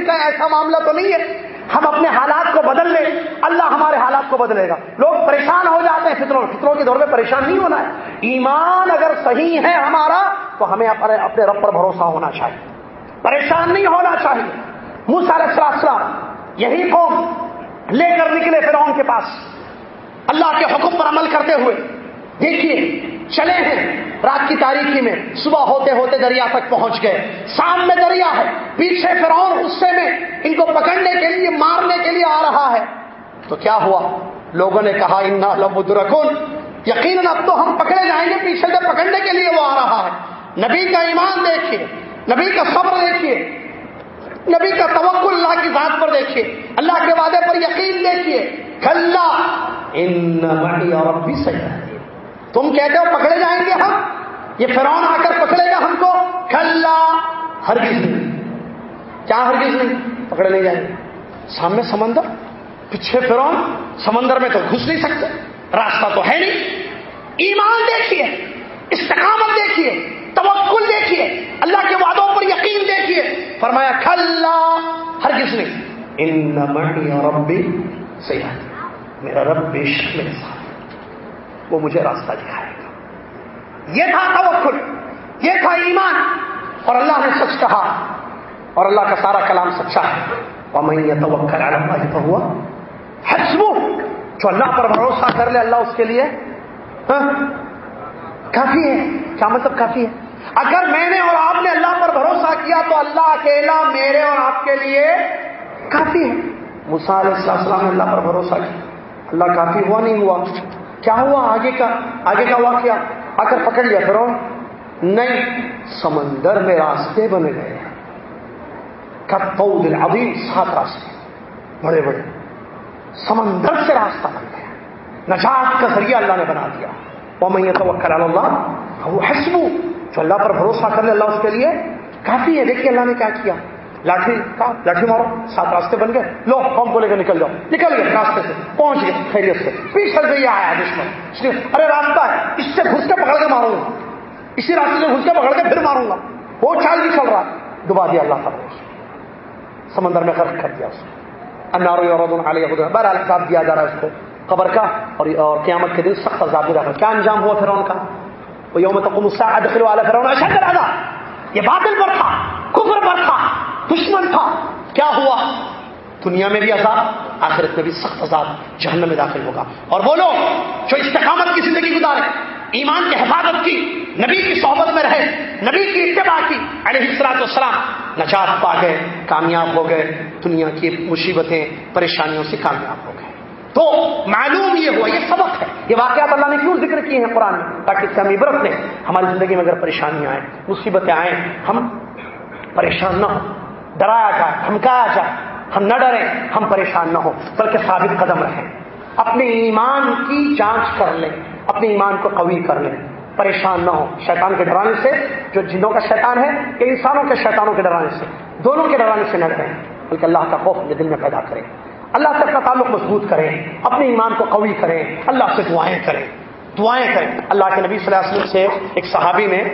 کا ایسا معاملہ تو نہیں ہے۔ ہم اپنے حالات کو بدل لیں، اللہ ہمارے حالات کو بدلے گا۔ لوگ پریشان ہو جاتے ہے فطروں فطروں کے دور میں پریشان نہیں ہونا ہے۔ ایمان اگر صحیح ہے ہمارا، تو ہمیں اپنے اپنے رب پر بھروسہ ہونا چاہیے۔ پریشان نہیں ہونا چاہیے۔ علیہ السلام، یہی قوم لے کر نکلے فرعون کے پاس۔ اللہ کے حکم پر عمل کرتے ہوئے۔ دیکھیے چلے ہیں۔ رات کی تاریخی میں صبح ہوتے ہوتے دریا تک پہنچ گئے۔ سام میں دریا ہے۔ پیچھے فرعون غصے میں ان کو پکڑنے کے لیے، مارنے کے لیے آ رہا ہے۔ تو کیا ہوا؟ لوگوں نے کہا ان رکن یقیناً اب تو ہم پکڑے جائیں گے، پیچھے سے پکڑنے کے لیے وہ آ رہا ہے۔ نبی کا ایمان دیکھیے، نبی کا صبر دیکھیے، نبی کا توقع اللہ کی ذات پر دیکھیے۔ اللہ کے وعدے پر یقین دیکھیے۔ کھلا ان اور بھی صحیح تم کہتے ہو پکڑے جائیں گے ہم؟ یہ فرعون آ کر پکڑے گا ہم کو؟ کھلا ہرگز نہیں۔ کیا ہرگز نہیں؟ پکڑے نہیں جائیں گے۔ سامنے سمندر، پیچھے فرعون، سمندر میں تو گھس نہیں سکتے۔ راستہ تو ہے نہیں۔ ایمان دیکھیے، استقامت دیکھیے، توکل دیکھیے، اللہ کے وعدوں پر یقین دیکھیے۔ فرمایا کھلا ہرگز نہیں۔ ان ربی سیاح میرا رب بے شک میرے ساتھ وہ مجھے راستہ دکھائے گا۔ یہ تھا توکل، یہ تھا ایمان۔ اور اللہ نے سچ کہا، اور اللہ کا سارا کلام سچا ہے۔ اور میں یہ تو ہوا حسبو جو اللہ پر بھروسہ کر لے اللہ اس کے لیے ہاں، کافی ہے۔ کیا مطلب کافی ہے؟ اگر میں نے اور آپ نے اللہ پر بھروسہ کیا تو اللہ اکیلا میرے اور آپ کے لیے کافی ہے۔ علیہ السلام نے اللہ پر بھروسہ کیا۔ اللہ کافی ہوا، نہیں ہوا۔ کیا ہوا آگے کا آگے کا واقعہ؟ آ کر پکڑ لیا پھر نہیں، سمندر میں راستے بنے گئے۔ دل ابھی سات راستے۔ بڑے بڑے۔ سمندر سے راستہ بن گیا۔ نجات کا ذریعہ اللہ نے بنا دیا۔ وہ میں تو اللہ وہ حسبو جو اللہ پر بھروسہ کر لے اللہ اس کے لیے کافی ہے۔ دیکھیے اللہ نے کیا کیا۔ لاٹھی کا لاٹھی مارو، سات راستے بن گئے۔ لو، قوم کو لے کر نکل جاؤ۔ نکل گئے راستے سے، پہنچ گئے خیریت سے۔ پیچھے سے یہ آیا دشمن۔ ارے راستہ ہے، اس سے گھس کے پکڑ کے ماروں گا اسی راستے سے گھس کے پکڑ کے پھر ماروں گا۔ وہ چال بھی چل رہا۔ ڈبا دیا اللہ تعالیٰ سمندر میں غرق کر دیا اس کو انارو اور علیہ بہرحال حساب دیا جا رہا ہے اس کو۔ قبر کا اور اور قیامت کے دن سخت عذاب دیا کیا انجام ہوا پھر کا؟ وہ یوم تقوم الساعه ادخل والا فرعون، اشد العذاب۔ یہ باطل پر تھا، کفر پر تھا۔ دشمن تھا۔ کیا ہوا؟ دنیا میں بھی عذاب، آخرت میں بھی سخت عذاب، جہنم میں داخل ہوگا۔ اور وہ لوگ جو استقامت کی زندگی گزارے، ایمان کی حفاظت کی، نبی کی صحبت میں رہے، نبی کی اتباع کی، علیہ السلاط والسلام نجات پا گئے، کامیاب ہو گئے، دنیا کی مصیبتیں، پریشانیوں سے کامیاب ہو گئے۔ تو معلوم یہ ہوا، یہ سبق ہے۔ یہ واقعات اللہ نے کیوں ذکر کیے ہیں قرآن میں؟ تاکہ اس سے عبرت لیں ہماری زندگی میں اگر پریشانیاں آئیں، مصیبتیں آئیں، ہم پریشان نہ ہوں۔ ڈرایا جائے دھمکایا جائے ہم نہ ڈریں، ہم پریشان نہ ہوں، بلکہ ثابت قدم رہیں۔ اپنے ایمان کی جانچ کر لیں اپنے ایمان کو قوی کر لیں۔ پریشان نہ ہو شیطان کے ڈرانے سے، جو جنوں کا شیطان ہے کہ انسانوں کے شیطانوں کے ڈرانے سے، دونوں کے ڈرانے سے نہ ڈریں، بلکہ اللہ کا خوف اپنے دل میں پیدا کریں۔ اللہ سے اپنا تعلق مضبوط کریں اپنے ایمان کو قوی کریں، اللہ سے دعائیں کریں۔ دعائیں کریں۔ اللہ کے نبی صلی اللہ علیہ وسلم سے ایک صحابی نے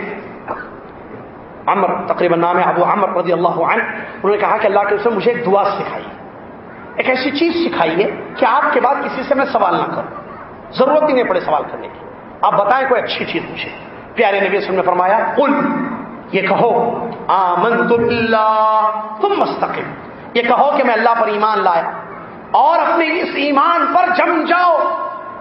عمر، تقریباً نام ہے ابو عمر رضی اللہ عنہ، انہوں نے کہا کہ اللہ کے اسے مجھے ایک دعا سکھائی۔ ایک ایسی چیز سکھائی ہے کہ آپ کے بعد کسی سے میں سوال نہ کروں۔ ضرورت ہی نہیں پڑے سوال کرنے کی۔ آپ بتائیں کوئی اچھی چیز مجھے۔ پیارے نبی وسلم نے فرمایا، قل، یہ کہو آمن تم مستقل یہ کہو کہ میں اللہ پر ایمان لایا اور اپنے اس ایمان پر جم جاؤ۔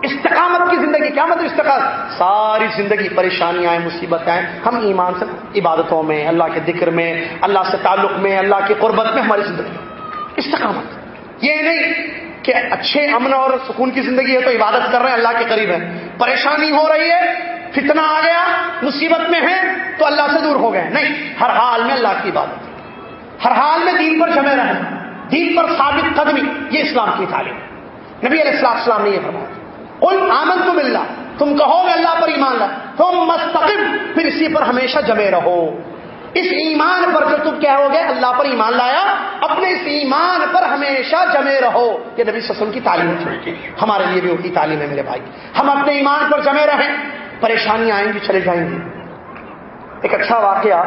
استقامت کی زندگی کیا مطلب استقامت۔ ساری زندگی پریشانیاں آئیں مصیبت آئیں ہم ایمان سے عبادتوں میں، اللہ کے ذکر میں، اللہ سے تعلق میں، اللہ کی قربت میں ہماری زندگی۔ استقامت۔ یہ نہیں کہ اچھے امن اور سکون کی زندگی ہے تو عبادت کر رہے ہیں، اللہ کے قریب ہے پریشانی ہو رہی ہے، فتنہ آ گیا، مصیبت میں ہے تو اللہ سے دور ہو گئے۔ نہیں، ہر حال میں اللہ کی عبادت۔ ہر حال میں دین پر جمے رہے دین پر ثابت قدمی، یہ اسلام کی تعلیم۔ نبی علیہ السلام السلام نے یہ فرمایا۔ آمن تم اللہ تم کہو گے اللہ پر ایمان لا تم مستقب پھر اسی پر ہمیشہ جمے رہو۔ اس ایمان پر جو تم کیا ہوگے اللہ پر ایمان لایا۔ اپنے اس ایمان پر ہمیشہ جمے رہو۔ یہ نبی سسم کی تعلیم ہے ہمارے لیے بھی ہوتی تعلیم ہے میرے بھائی۔ ہم اپنے ایمان پر جمے رہیں۔ پریشانی آئیں گی، چلے جائیں گی۔ ایک اچھا واقعہ،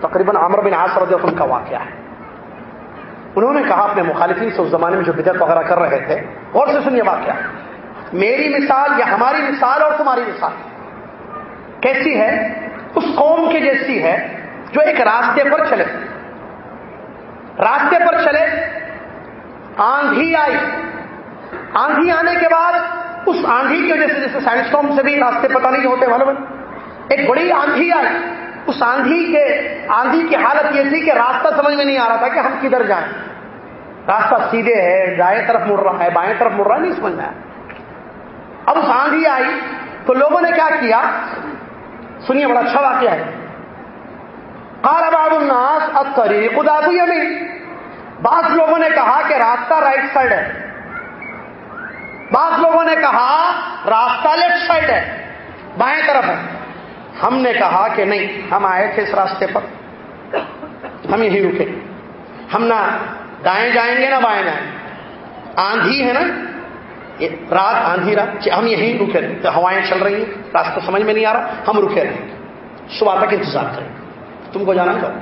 تقریباً عامر بن آسر ان کا واقعہ ہے۔ انہوں نے کہا، اپنے مخالفین سے اس زمانے میں جو بدت وغیرہ کر رہے تھے اور سے سنیے واقعہ۔ میری مثال یا ہماری مثال اور تمہاری مثال۔ کیسی ہے؟ اس قوم کے جیسی ہے جو ایک راستے پر چلے۔ راستے پر چلے، آندھی آئی۔ آندھی آنے کے بعد اس آندھی کی وجہ سے جیسے سائنسٹوم سے بھی راستے پتہ نہیں ہوتے، معلوم ایک بڑی آندھی آئی۔ اس آندھی کے، آندھی کی حالت یہ تھی کہ راستہ سمجھ میں نہیں آ رہا تھا کہ ہم کدھر جائیں۔ راستہ سیدھے ہے، دائیں طرف مڑ رہا ہے، بائیں طرف مڑ رہا ہے، نہیں سمجھ میں آیا۔ اب اس آندھی آئی تو لوگوں نے کیا کیا؟ سنیے بڑا اچھا واقعہ ہے۔ کار آباد الناس اب خدا بعض لوگوں نے کہا کہ راستہ رائٹ سائڈ ہے۔ بعض لوگوں نے کہا راستہ لیفٹ سائڈ ہے۔ بائیں طرف ہے۔ ہم نے کہا کہ نہیں، ہم آئے تھے اس راستے پر۔ ہم یہیں رکے۔ ہم نہ دائیں جائیں گے نہ بائیں جائیں گے۔ آندھی ہے نا؟ رات آندھی رات ہم یہیں رکے رہے ہوائیں چل رہی ہیں۔ راستہ سمجھ میں نہیں آ رہا۔ ہم رکے رہیں۔ گے صبح تک انتظار کریں۔ تم کو جانا چاہو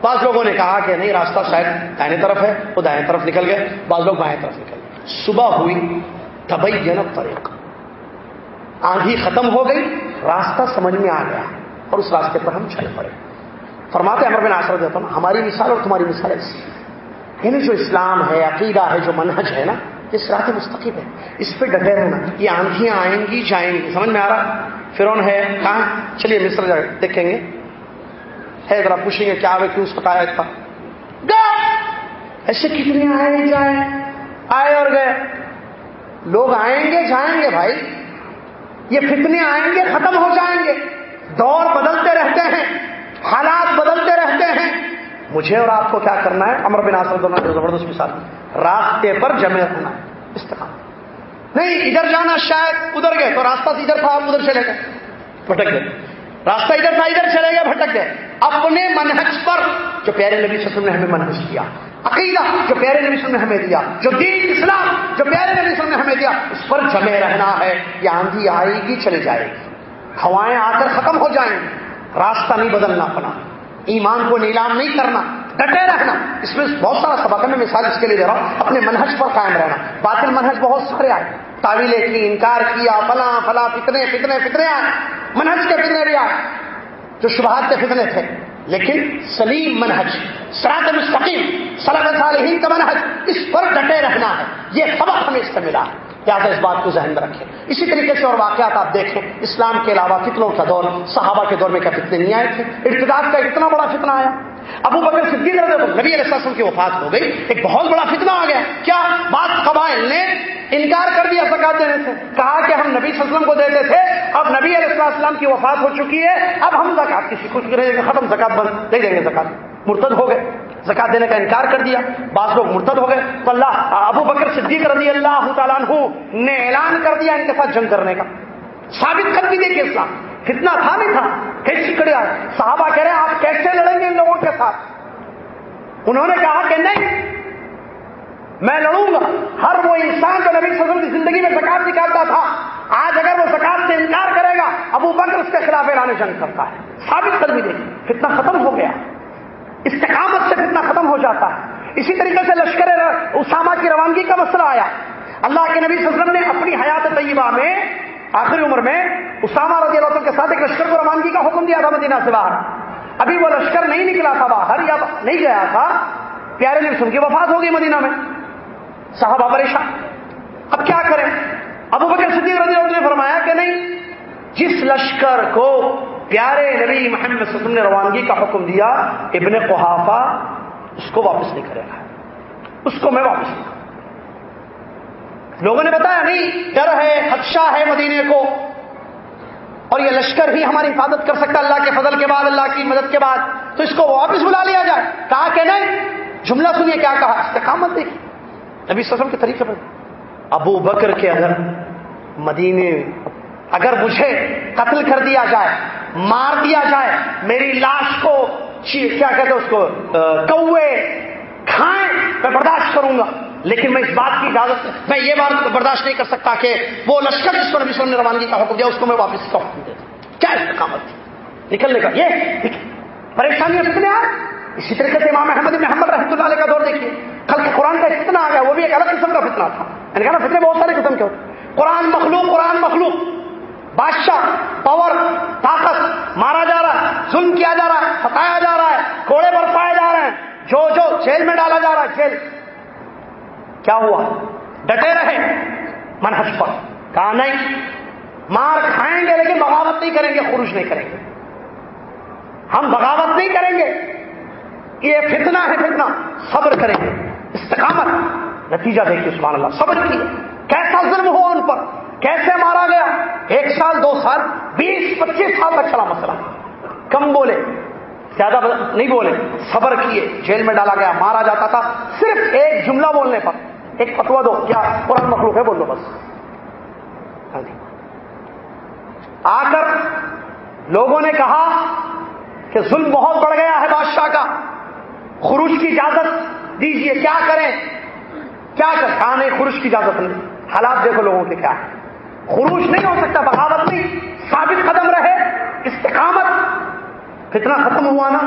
بعض لوگوں نے کہا کہ نہیں، راستہ شاید دائیں طرف ہے۔ وہ دائیں طرف نکل گئے۔ بعض لوگ بائیں طرف نکل گئے۔ صبح ہوئی۔ تبئی جنب طریقہ آندھی ختم ہو گئی۔ راستہ سمجھ میں آ گیا۔ اور اس راستے پر ہم چل پڑے۔ فرماتے امر میں آسر دیتا ہوں ہماری مثال اور تمہاری مثال ایسی۔ یعنی جو اسلام ہے، عقیدہ ہے، جو منہج ہے نا یہ سرات مستقب ہے۔ اس پہ ڈٹے رہنا یہ آندھیاں آئیں گی، جائیں گی۔ سمجھ میں آ رہا؟ فرون ہے۔ کہاں؟ چلیے، مصر جائے، دیکھیں گے۔ ہے، ذرا پوچھیں گے کیا کیوں اس پتا تھا؟ ایسے کتنے آئے، جائیں۔ آئے اور گئے۔ لوگ آئیں گے، جائیں گے بھائی۔ یہ فتنے آئیں گے، ختم ہو جائیں گے۔ دور بدلتے رہتے ہیں۔ حالات بدلتے رہتے ہیں۔ مجھے اور آپ کو کیا کرنا ہے؟ امر بن آسر دونوں زبردست مثال راستے پر جمع ہونا ہے استقام نہیں، ادھر جانا شاید ادھر گئے تو راستہ سے ادھر تھا آپ ادھر چلے گئے۔ بھٹک گئے۔ راستہ ادھر تھا، ادھر چلے گئے، بھٹک گئے۔ اپنے منہج پر جو پیارے نبی صلی اللہ علیہ وسلم نے ہمیں منہج کیا عقیدہ جو پیارے نبی صلی اللہ علیہ وسلم نے ہمیں دیا، جو دین اسلام جو پیارے نبی صلی اللہ علیہ وسلم نے ہمیں دیا، اس پر جمے رہنا ہے۔ یہ آندھی آئے گی، چلے جائے گی۔ ہوائیں آ کر ختم ہو جائیں راستہ نہیں بدلنا اپنا۔ ایمان کو نیلام نہیں کرنا۔ ڈٹے رہنا۔ اس میں بہت سارا سبق ہے، میں مثال اس کے لیے دے رہا ہوں۔ اپنے منہج پر قائم رہنا۔ باطل منہج بہت سارے آئے۔ تعویلیں کی، انکار کیا، فلاں فلاں، فتنے فتنے فتنے آئے۔ منہج کے فتنے بھی آئے۔ جو شبہات کے فتنے تھے۔ لیکن سلیم منہج سرات مستقیم صلاح صالحین کا منہج، اس پر ڈٹے رہنا ہے۔ یہ سبق ہمیں اس سے ملا۔ ہے لہٰذا اس بات کو ذہن میں رکھیں۔ اسی طریقے سے اور واقعات آپ دیکھیں۔ اسلام کے علاوہ فتنوں کا دور، صحابہ کے دور میں کیا فتنے نہیں آئے تھے؟ ارتداد کا اتنا بڑا فتنہ آیا۔ ابو بکر صدیق رضی اللہ نبی علیہ السلام کی وفات ہو گئی، ایک بہت بڑا فتنہ آ گیا۔ کیا بات قبائل نے انکار کر دیا زکات دینے سے؟ کہا کہ ہم نبی صلی اللہ علیہ وسلم کو دیتے تھے، اب نبی علیہ السلام کی وفات ہو چکی ہے، اب ہم زکات کسی کچھ رہے ختم، زکات بند، دے دیں گے زکات۔ مرتد ہو گئے۔ زکات دینے کا انکار کر دیا۔ بعض لوگ مرتد ہو گئے۔ تو اللہ، ابو بکر صدیق رضی اللہ تعالیٰ عنہ نے اعلان کر دیا ان کے ساتھ جنگ کرنے کا۔ ثابت کر بھی دیکھیے اسلام کتنا تھا نہیں تھا؟ کیسی کڑیا صحابہ کہہ رہے ہیں، آپ کیسے لڑیں گے ان لوگوں کے ساتھ؟ انہوں نے کہا کہ نہیں، میں لڑوں گا۔ ہر وہ انسان جو نبی وسلم کی زندگی میں زکات نکالتا تھا، آج اگر وہ زکات سے انکار کرے گا، ابو بکر اس کے خلاف اعلان جنگ کرتا ہے۔ ثابت کر بھی دیکھیے کتنا ختم ہو گیا۔ استقامت سے کتنا ختم ہو جاتا ہے۔ اسی طریقے سے لشکر اسامہ کی روانگی کا مسئلہ آیا۔ اللہ کے نبی صلی اللہ علیہ وسلم نے اپنی حیات طیبہ میں آخری عمر میں اسامہ رضی اللہ کے ساتھ ایک لشکر کو روانگی کا حکم دیا تھا مدینہ سے باہر۔ ابھی وہ لشکر نہیں نکلا تھا باہر، یا نہیں گیا تھا، پیارے نے سن کی وفات ہو گئی مدینہ میں۔ صاحبہ پریشان۔ اب کیا کریں؟ ابو بکر صدیق رضی اللہ نے فرمایا کہ نہیں، جس لشکر کو پیارے نبی محمد صلی اللہ علیہ وسلم نے روانگی کا حکم دیا، ابن قحافہ، اس کو واپس نہیں کرے گا۔ اس کو میں واپس نہیں لوگوں نے بتایا، نہیں، ڈر ہے خدشہ ہے مدینے کو۔ اور یہ لشکر ہی ہماری حفاظت کر سکتا اللہ کے فضل کے بعد، اللہ کی مدد کے بعد۔ تو اس کو واپس بلا لیا جائے۔ کہا کہ نہیں، جملہ سنیے کیا کہا۔ استقامت دیکھی نبی سسم کے طریقے پر۔ ابو بکر کے اگر مدینے اگر مجھے قتل کر دیا جائے، مار دیا جائے، میری لاش کو کیا کہتے اس کو؟ کوے کھائیں، میں برداشت کروں گا۔ لیکن میں اس بات کی اجازت میں یہ بات برداشت نہیں کر سکتا کہ وہ لشکر جس کو نبی وسلم نے روانگی کا حکم دیا، اس کو میں واپس کا حکم دے کیا استقامت تھی نکلنے کا۔ یہ پریشانی کتنے آئے اسی طریقے سے امام احمد محمد رحمۃ اللہ علیہ کا دور دیکھیے۔ کل کے قرآن کا فتنا آ گیا، وہ بھی ایک الگ قسم کا فتنا تھا۔ میں نے کہا نا، فتنے بہت سارے قسم کے ہوتے قرآن مخلوق قرآن مخلوق۔ بادشاہ، پاور، طاقت، مارا جا رہا ہے، ظلم کیا جا رہا ہے، ستایا جا رہا ہے کوڑے پر پائے جا رہے ہیں، جو جو جیل میں ڈالا جا رہا ہے، جیل۔ کیا ہوا؟ ڈٹے رہے۔ منحص پر۔ کہا، نہیں۔ مار کھائیں گے لیکن بغاوت نہیں کریں گے خروش نہیں کریں گے۔ ہم بغاوت نہیں کریں گے۔ یہ فتنہ ہے فتنہ۔ صبر کریں گے۔ استقامت۔ نتیجہ دیکھیے، سبحان اللہ۔ صبر کی کیسا ظلم ہوا ان پر؟ کیسے مارا گیا؟ ایک سال، دو سال، بیس، پچیس سال تک چلا مسئلہ۔ کم بولے، زیادہ نہیں بولے۔ صبر کیے جیل میں ڈالا گیا، مارا جاتا تھا۔ صرف ایک جملہ بولنے پر۔ ایک فتوا دو کیا قرآن مخلوق ہے بول دو بس ہاں جی آ کر لوگوں نے کہا کہ ظلم بہت بڑھ گیا ہے بادشاہ کا خروج کی اجازت دیجیے کیا کریں کیا کر کہا نہیں خروج کی اجازت نہیں حالات دیکھو لوگوں کے کیا ہے خروج نہیں ہو سکتا بغاوت نہیں ثابت قدم رہے استقامت کتنا ختم ہوا نا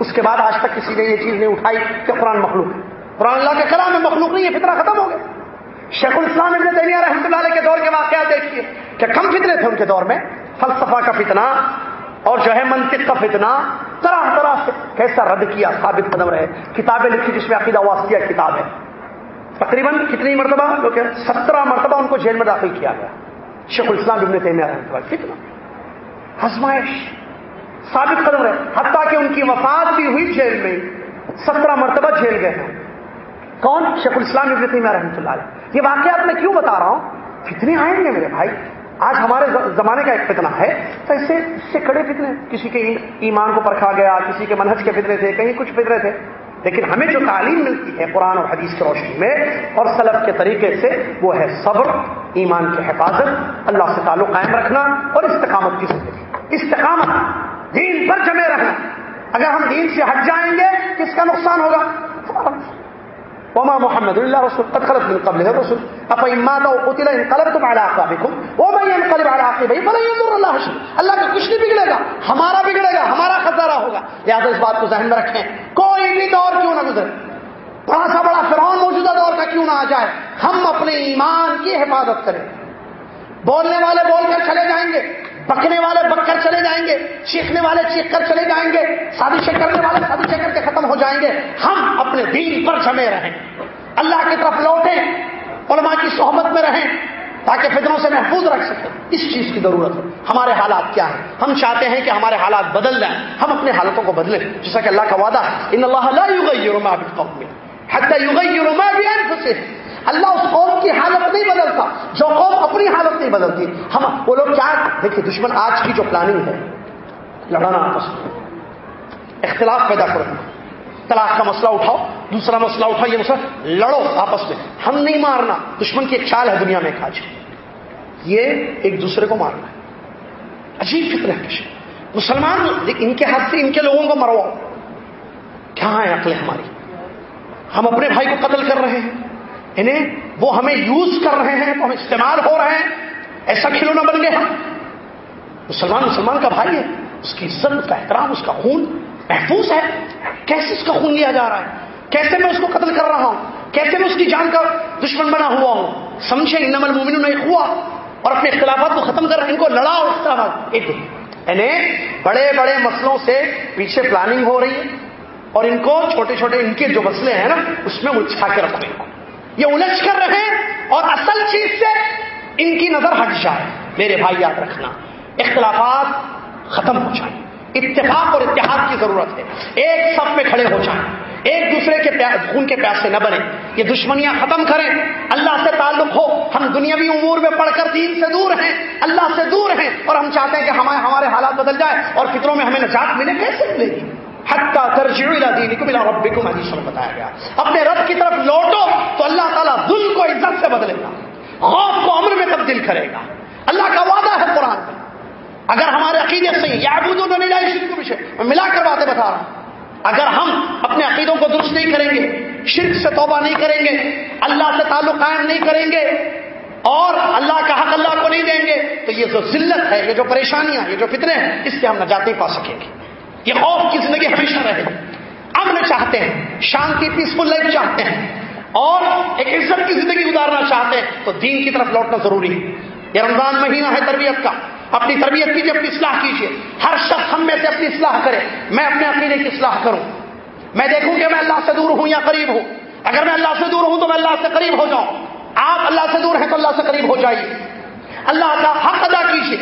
اس کے بعد آج تک کسی نے یہ چیز نہیں اٹھائی کہ قرآن مخلوق ہے قرآن اللہ کے کلام میں مخلوق نہیں ہے، فتنہ ختم ہو گیا۔ شیخ الاسلام ابن تیمیہ رحمۃ اللہ کے دور کے واقعات دیکھیے کہ کم فتنے تھے ان کے دور میں، فلسفہ کا فتنہ اور جو ہے منطق کا فتنہ، طرح طرح سے کیسا رد کیا، ثابت قدم رہے۔ کتابیں لکھی جس میں عقیدہ واسطیہ کتاب ہے۔ تقریباً کتنی مرتبہ سترہ مرتبہ ان کو جیل میں داخل کیا گیا۔ شیخ الاسلام ابن تیمیہ رحمۃ اللہ فتنہ۔ ہزمائش ثابت قدم رہے۔ حتیٰ کہ ان کی وفات بھی ہوئی جیل میں سترہ مرتبہ جیل گئے ہیں۔ کون؟ شیخ الاسلام ابن تیمیہ رحمۃ اللہ علیہ۔ یہ واقعات میں کیوں بتا رہا ہوں؟ فتنے آئیں گے میرے بھائی؟ آج ہمارے زمانے کا ایک فتنہ ہے۔ تو اس سے اس سے کڑے فتنے۔ کسی کے ایمان کو پرکھا گیا، کسی کے منہج کے فتنے تھے، کہیں کچھ فتنے تھے۔ لیکن ہمیں جو تعلیم ملتی ہے قرآن اور حدیث کی روشنی میں اور سلب کے طریقے سے، وہ ہے صبر، ایمان کی حفاظت، اللہ سے تعلق قائم رکھنا اور استقامت کی زندگی۔ استقامت، دین پر جمے رہنا۔ اگر ہم دین سے ہٹ جائیں گے، کس کا نقصان ہوگا؟ وما محمد اللہ رسول، قد خلط من قبل رسول اپا امات او قتل انقلبتم على اعقابكم ومن ينقلب على عقبه فلن يضر الله شيء اللہ کا کچھ نہیں بگڑے گا، ہمارا بگڑے گا، ہمارا خسارہ ہوگا. لہذا اس بات کو ذہن میں رکھیں۔ کوئی بھی دور کیوں نہ گزرے۔ بڑا سا بڑا فرعون موجودہ دور کا کیوں نہ آ جائے۔ ہم اپنے ایمان کی حفاظت کریں۔ بولنے والے بول کر چلے جائیں گے۔ بکنے والے بک کر چلے جائیں گے، چیخنے والے چیخ کر چلے جائیں گے، سازشیں کرنے والے سازشیں کر کے ختم ہو جائیں گے۔ ہم اپنے دین پر جمے رہیں۔ اللہ کی طرف لوٹیں، علماء کی صحبت میں رہیں، تاکہ فطروں سے محفوظ رکھ سکیں۔ اس چیز کی ضرورت ہے۔ ہمارے حالات کیا ہیں؟ ہم چاہتے ہیں کہ ہمارے حالات بدل جائیں۔ ہم اپنے حالتوں کو بدلیں۔ جیسا کہ اللہ کا وعدہ ہے، ان اللہ لا يغير ما بقوم حتى يغير ما بانفسهم اللہ اس قوم کی حالت نہیں بدلتا۔ جو قوم اپنی حالت نہیں بدلتی۔ ہم وہ لوگ کیا دیکھیے، دشمن آج کی جو پلاننگ ہے، لڑانا آپس میں۔ اختلاف پیدا کرنا طلاق کا مسئلہ اٹھاؤ، دوسرا مسئلہ اٹھاؤ، یہ مسئلہ لڑو آپس میں۔ ہم نہیں مارنا۔ دشمن کی ایک چال ہے دنیا میں ایک آج یہ ایک دوسرے کو مارنا ہے۔ عجیب فکر ہے کشن مسلمان ان کے ہاتھ سے ان کے لوگوں کو مرواؤ۔ کیا ہے عقل ہماری؟ ہم اپنے بھائی کو قتل کر رہے ہیں۔ انہیں وہ ہمیں یوز کر رہے ہیں تو ہم استعمال ہو رہے ہیں۔ ایسا کھلونا بن گئے ہم۔ مسلمان مسلمان کا بھائی ہے۔ اس کی عزت، اس کا احترام، اس کا خون محفوظ ہے۔ کیسے اس کا خون لیا جا رہا ہے؟ کیسے میں اس کو قتل کر رہا ہوں؟ کیسے میں اس کی جان کا دشمن بنا ہوا ہوں؟ سمجھے ان نمل مومن نہیں ہوا اور اپنے اختلافات کو ختم کر ان کو لڑاؤ اختلافات۔ ایک یعنی بڑے بڑے مسئلوں سے پیچھے پلاننگ ہو رہی ہے۔ اور ان کو چھوٹے چھوٹے ان کے جو مسئلے ہیں نا، اس میں الجھا کے رکھنے کو یہ الجھ کر رہے اور اصل چیز سے ان کی نظر ہٹ جائے۔ میرے بھائی، یاد رکھنا، اختلافات ختم ہو جائیں۔ اتفاق اور اتحاد کی ضرورت ہے۔ ایک سب میں کھڑے ہو جائیں۔ ایک دوسرے کے خون کے پیاسے نہ بنے۔ یہ دشمنیاں ختم کریں۔ اللہ سے تعلق ہو۔ ہم دنیاوی امور میں پڑھ کر دین سے دور ہیں۔ اللہ سے دور ہیں اور ہم چاہتے ہیں کہ ہمارے ہمارے حالات بدل جائے اور فطروں میں ہمیں نجات ملے۔ کیسے ملے گی؟ حتہ ترجیح دین کو ملا رب کو حدیث میں بتایا گیا۔ اپنے رب کی طرف لوٹو تو اللہ تعالیٰ ظلم کو عزت سے بدلے گا۔ خوف کو امر میں تبدیل کرے گا۔ اللہ کا وعدہ ہے قرآن میں۔ اگر ہمارے عقیدے سے یا میں ملا کر باتیں بتا رہا ہوں۔ اگر ہم اپنے عقیدوں کو درست نہیں کریں گے، شرک سے توبہ نہیں کریں گے، اللہ سے تعلق قائم نہیں کریں گے، اور اللہ کا حق اللہ کو نہیں دیں گے، تو یہ جو ذلت ہے، یہ جو پریشانیاں، یہ جو فتنے ہیں، اس سے ہم نجات نہیں پا سکیں گے۔ یہ خوف کی زندگی ہمیشہ رہے امن چاہتے ہیں، شانتی پیسفل لائف چاہتے ہیں۔ اور ایک عزت کی زندگی گزارنا چاہتے ہیں، تو دین کی طرف لوٹنا ضروری ہے۔ یہ رمضان مہینہ ہے تربیت کا۔ اپنی تربیت کیجیے اپنی اصلاح کیجیے ہر شخص ہم میں سے اپنی اصلاح کرے۔ میں اپنے عقیدے کی اصلاح کروں۔ میں دیکھوں کہ میں اللہ سے دور ہوں یا قریب ہوں۔ اگر میں اللہ سے دور ہوں تو میں اللہ سے قریب ہو جاؤں۔ آپ اللہ سے دور ہیں تو اللہ سے قریب ہو جائیے۔ اللہ کا حق ادا کیجیے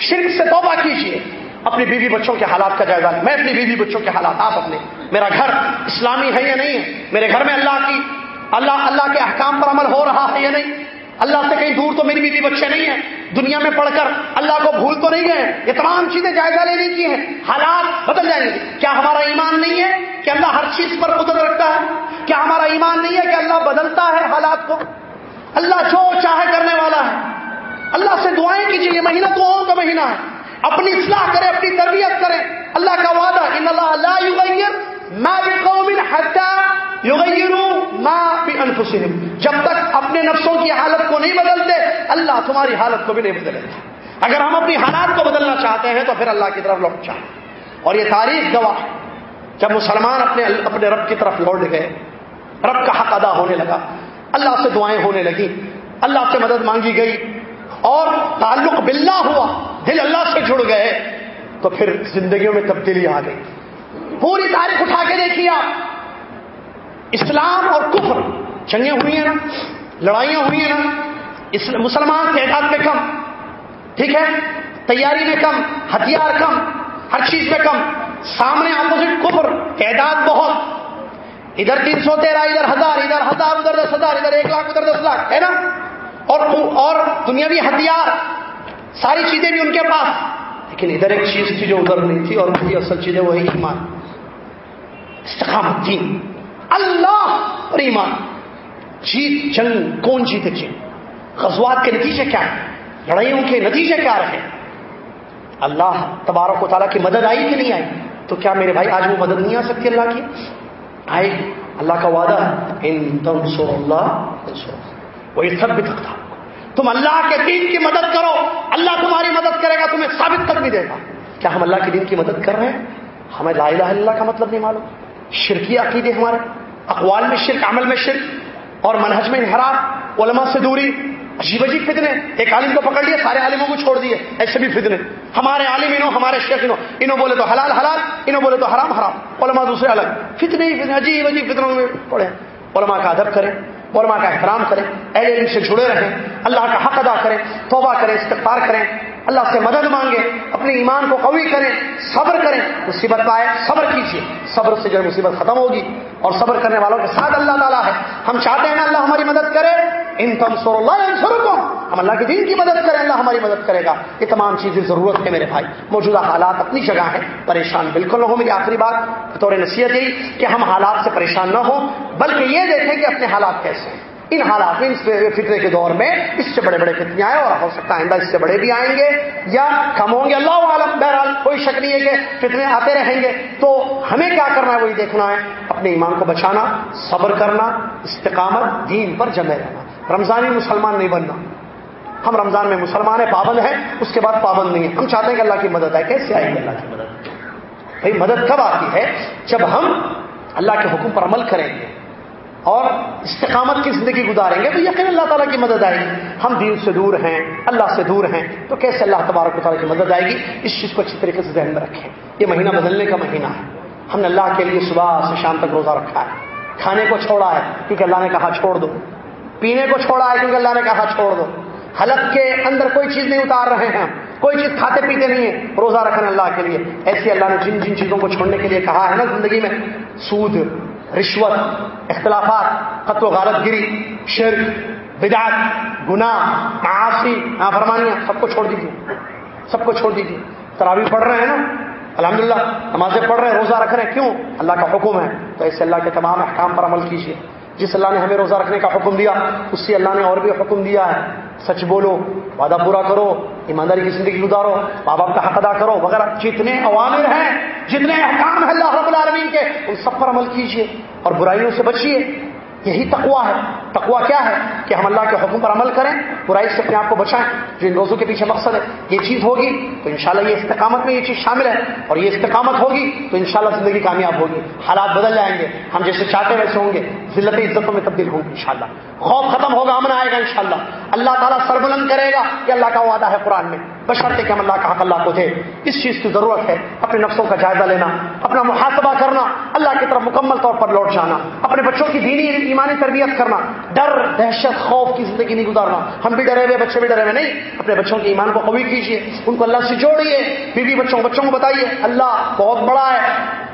شرک سے توبہ کیجیے اپنی بیوی بچوں کے حالات کا جائزہ میں اپنی بیوی بچوں کے حالات، آپ اپنے۔ میرا گھر اسلامی ہے یا نہیں؟ ہے میرے گھر میں اللہ کی، اللہ اللہ کے احکام پر عمل ہو رہا ہے یا نہیں؟ اللہ سے کہیں دور تو میری بیوی بچے نہیں ہیں۔ دنیا میں پڑھ کر اللہ کو بھول تو نہیں گئے؟ یہ تمام چیزیں جائزہ لینے کی ہیں۔ حالات بدل جائیں گے۔ کیا ہمارا ایمان نہیں ہے کہ اللہ ہر چیز پر قدرت رکھتا ہے؟ کیا ہمارا ایمان نہیں ہے کہ اللہ بدلتا ہے حالات کو؟ اللہ جو چاہے کرنے والا ہے۔ اللہ سے دعائیں کیجیے، یہ مہینہ دعاؤں کا مہینہ ہے۔ اپنی اصلاح کرے اپنی تربیت کرے اللہ کا وعدہ، ان اللہ لا یغیر ما بقوم حتى یغیروا ما بانفسهم جب تک اپنے نفسوں کی حالت کو نہیں بدلتے، اللہ تمہاری حالت کو بھی نہیں بدلے گا۔ اگر ہم اپنی حالات کو بدلنا چاہتے ہیں، تو پھر اللہ کی طرف لوٹ جائیں اور یہ تاریخ گواہ جب مسلمان اپنے اپنے رب کی طرف لوٹ گئے، رب کا حق ادا ہونے لگا۔ اللہ سے دعائیں ہونے لگی اللہ سے مدد مانگی گئی۔ اور تعلق باللہ ہوا، دل اللہ سے جڑ گئے، تو پھر زندگیوں میں تبدیلی آ گئی۔ پوری تاریخ اٹھا کے دیکھیے آپ۔ اسلام اور کفر، جنگیں ہوئی ہیں نا، لڑائیاں ہوئی ہیں نا مسلمان تعداد میں کم، ٹھیک ہے؟ تیاری میں کم، ہتھیار کم، ہر چیز میں کم۔ سامنے اپوزٹ کفر، تعداد بہت۔ ادھر تین سو تیرہ، ادھر ہزار ادھر ہزار، ادھر دس ہزار، ادھر ایک لاکھ، ادھر دس لاکھ، ہے نا؟ اور اور دنیاوی ہتھیار، ساری چیزیں بھی ان کے پاس۔ لیکن ادھر ایک چیز تھی جو ادھر نہیں تھی اور وہی اصل چیزیں وہی ایمان۔ استقامت دین۔ اللہ اور ایمان۔ جیت جنگ، کون جیتے جنگ غزوات کے نتیجے کیا ہیں؟ لڑائیوں کے نتیجے کیا رہے اللہ تبارک و تعالیٰ کی مدد آئی کہ نہیں آئی؟ تو کیا میرے بھائی آج وہ مدد نہیں آ سکتی اللہ کی؟ آئے، اللہ کا وعدہ ان تم سو اللہ۔ وہی سب بھی تھا۔ تم اللہ کے دین کی مدد کرو۔ اللہ تمہاری مدد کرے گا، تمہیں ثابت کر بھی دے گا۔ کیا ہم اللہ کے دین کی مدد کر رہے ہیں؟ ہمیں لا الہ اللہ کا مطلب نہیں معلوم۔ شرکی عقیدے ہمارے۔ اقوال میں شرک، عمل میں شرک۔ اور منہج میں انحراف، علماء سے دوری۔ عجیب عجیب فتنے۔ ایک عالم کو پکڑ لیے سارے عالموں کو چھوڑ دیے۔ ایسے بھی فتنے۔ ہمارے عالم انہوں، ہمارے شیخ انہوں۔ انہوں بولے تو حلال حلال، انہوں بولے تو حرام حرام۔ علماء دوسرے الگ۔ فتنے ہی فتنے، عجیب عجیب فتنوں میں پڑے علماء کا ادب کریں۔ علماء کا احترام کریں، اہل علم سے جڑے رہیں، اللہ کا حق ادا کریں، توبہ کریں، استغفار کریں۔ اللہ سے مدد مانگے، اپنے ایمان کو قوی کریں، صبر کریں، مصیبت پائے صبر کیجیے صبر سے جو مصیبت ختم ہوگی اور صبر کرنے والوں کے ساتھ اللہ تعالیٰ ہے۔ ہم چاہتے ہیں اللہ ہماری مدد کرے۔ ان تم سور اللہ ہم اللہ کے دین کی مدد کریں، اللہ ہماری مدد کرے گا۔ یہ تمام چیزیں ضرورت ہے میرے بھائی۔ موجودہ حالات اپنی جگہ ہیں۔ پریشان بالکل نہ ہو میری آخری بات۔ بطور نصیحت یہی کہ ہم حالات سے پریشان نہ ہوں، بلکہ یہ دیکھیں کہ اپنے حالات کیسے ہیں۔ ان حالات میں، اس فطرے کے دور میں اس سے بڑے بڑے فتنے آئے اور ہو سکتا ہے آئندہ اس سے بڑے بھی آئیں گے یا کم ہوں گے۔ اللہ عالم بہرحال کوئی شک نہیں ہے کہ فتنے آتے رہیں گے۔ تو ہمیں کیا کرنا ہے؟ وہی دیکھنا ہے۔ اپنے ایمان کو بچانا، صبر کرنا، استقامت، دین پر جمے رہنا۔ رمضانی مسلمان نہیں بننا۔ ہم رمضان میں مسلمان ہیں، پابند ہیں، اس کے بعد پابند نہیں ہیں۔ ہم چاہتے ہیں کہ اللہ کی مدد آئے۔ کیسے آئے گی اللہ کی مدد؟ بھائی، مدد کب آتی ہے؟ جب ہم اللہ کے حکم پر عمل کریں گے۔ اور استقامت کی زندگی گزاریں گے، تو یقین اللہ تعالیٰ کی مدد آئے گی۔ ہم دین سے دور ہیں، اللہ سے دور ہیں، تو کیسے اللہ تبارک و تعالیٰ کی مدد آئے گی؟ اس چیز کو اچھی طریقے سے ذہن میں رکھیں۔ یہ مہینہ بدلنے کا مہینہ ہے۔ ہم نے اللہ کے لیے صبح سے شام تک روزہ رکھا ہے۔ کھانے کو چھوڑا ہے، کیونکہ اللہ نے کہا چھوڑ دو۔ پینے کو چھوڑا ہے، کیونکہ اللہ نے کہا چھوڑ دو۔ حلق کے اندر کوئی چیز نہیں اتار رہے ہیں۔ کوئی چیز کھاتے پیتے نہیں ہیں۔ روزہ رکھنا اللہ کے لیے۔ ایسی اللہ نے جن جن چیزوں کو چھوڑنے کے لیے کہا ہے نا زندگی میں، سود۔ رشوت، اختلافات، قتل و غالت گری شرک، بدعت، گناہ معاشی نافرمانیاں سب کو چھوڑ دیجیے سب کو چھوڑ دیجیے تراوی پڑھ رہے ہیں نا؟ الحمدللہ، نمازیں پڑھ رہے ہیں، روزہ رکھ رہے ہیں، کیوں؟ اللہ کا حکم ہے، تو ایسے اللہ کے تمام احکام پر عمل کیجیے جس اللہ نے ہمیں روزہ رکھنے کا حکم دیا اس سے اللہ نے اور بھی حکم دیا ہے۔ سچ بولو، وعدہ پورا کرو، ایمانداری کی زندگی گزارو ماں باپ کا حق ادا کرو۔ وغیرہ جتنے عوامر ہیں، جتنے احکام ہیں اللہ رب العالمین کے، ان سب پر عمل کیجیے اور برائیوں سے بچیے یہی تقوا ہے۔ تقوا کیا ہے؟ کہ ہم اللہ کے حکم پر عمل کریں، برائی سے اپنے آپ کو بچائیں۔ جو ان روزوں کے پیچھے مقصد ہے، یہ چیز ہوگی تو انشاءاللہ یہ استقامت میں یہ چیز شامل ہے۔ اور یہ استقامت ہوگی تو انشاءاللہ زندگی کامیاب ہوگی۔ حالات بدل جائیں گے۔ ہم جیسے چاہتے ویسے ہوں گے۔ ذلت عزتوں میں تبدیل ہوں گے انشاءاللہ۔ خوف ختم ہوگا، امن آئے گا انشاءاللہ۔ اللہ تعالیٰ سربلند کرے گا یہ اللہ کا وعدہ ہے قرآن میں۔ بشرتے کہ ہم اللہ کا حق اللہ کو دے۔ اس چیز کی ضرورت ہے اپنے نفسوں کا جائزہ لینا، اپنا محاسبہ کرنا، اللہ کی طرف مکمل طور پر لوٹ جانا، اپنے بچوں کی دینی ایمانی تربیت کرنا، ڈر، دہشت، خوف کی زندگی نہیں گزارنا۔ ہم بھی ڈرے ہوئے، بچے بھی ڈرے ہوئے، نہیں، اپنے بچوں کے ایمان کو قوی کیجیے ان کو اللہ سے جوڑیے بیوی بچوں بچوں کو بتائیے، اللہ بہت بڑا ہے۔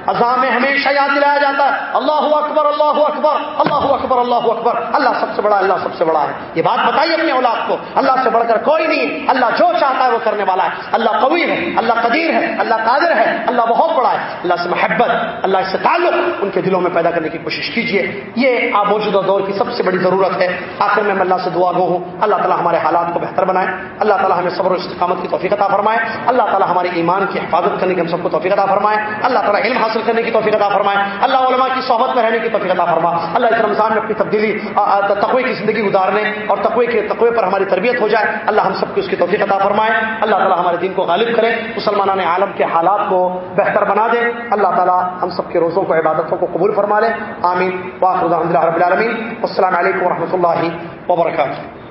اذان میں ہمیشہ یاد دلایا جاتا ہے۔ اللہ اکبر اللہ اکبر اللہ اکبر اللہ اکبر۔ اللہ سب سے بڑا، اللہ سب سے بڑا ہے۔ یہ بات بتائیے اپنے اولاد کو۔ اللہ سے بڑھ کر کوئی نہیں۔ اللہ جو چاہتا ہے وہ کرنے والا ہے۔ اللہ قوی ہے، اللہ قدیر ہے، اللہ قادر ہے۔ اللہ بہت بڑا ہے۔ اللہ سے محبت، اللہ سے تعلق ان کے دلوں میں پیدا کرنے کی کوشش کیجیے یہ آپ موجودہ دور کی سب سے بڑی ضرورت ہے۔ آخر میں میں اللہ سے دعا گو ہوں۔ اللہ تعالیٰ ہمارے حالات کو بہتر بنائے۔ اللہ تعالیٰ ہمیں صبر و استقامت کی توفیق عطا فرمائے۔ اللہ تعالیٰ ہمارے ایمان کی حفاظت کرنے کی ہم سب کو توفیق عطا فرمائے۔ اللہ تعالیٰ علم حاصل حاصل کرنے کی توفیق عطا فرمائے۔ اللہ علماء کی صحبت میں رہنے کی توفیق عطا فرما۔ اللہ اس رمضان میں اپنی تبدیلی تقوی کی زندگی گزارنے اور تقوی کے، تقوی پر ہماری تربیت ہو جائے۔ اللہ ہم سب کو اس کی توفیق عطا فرمائے۔ اللہ تعالیٰ ہمارے دین کو غالب کرے مسلمان عالم کے حالات کو بہتر بنا دے۔ اللہ تعالیٰ ہم سب کے روزوں کو، عبادتوں کو قبول فرما لے۔ آمین۔ واخر الحمد اللہ رب العالمین۔ السلام علیکم و اللہ وبرکاتہ۔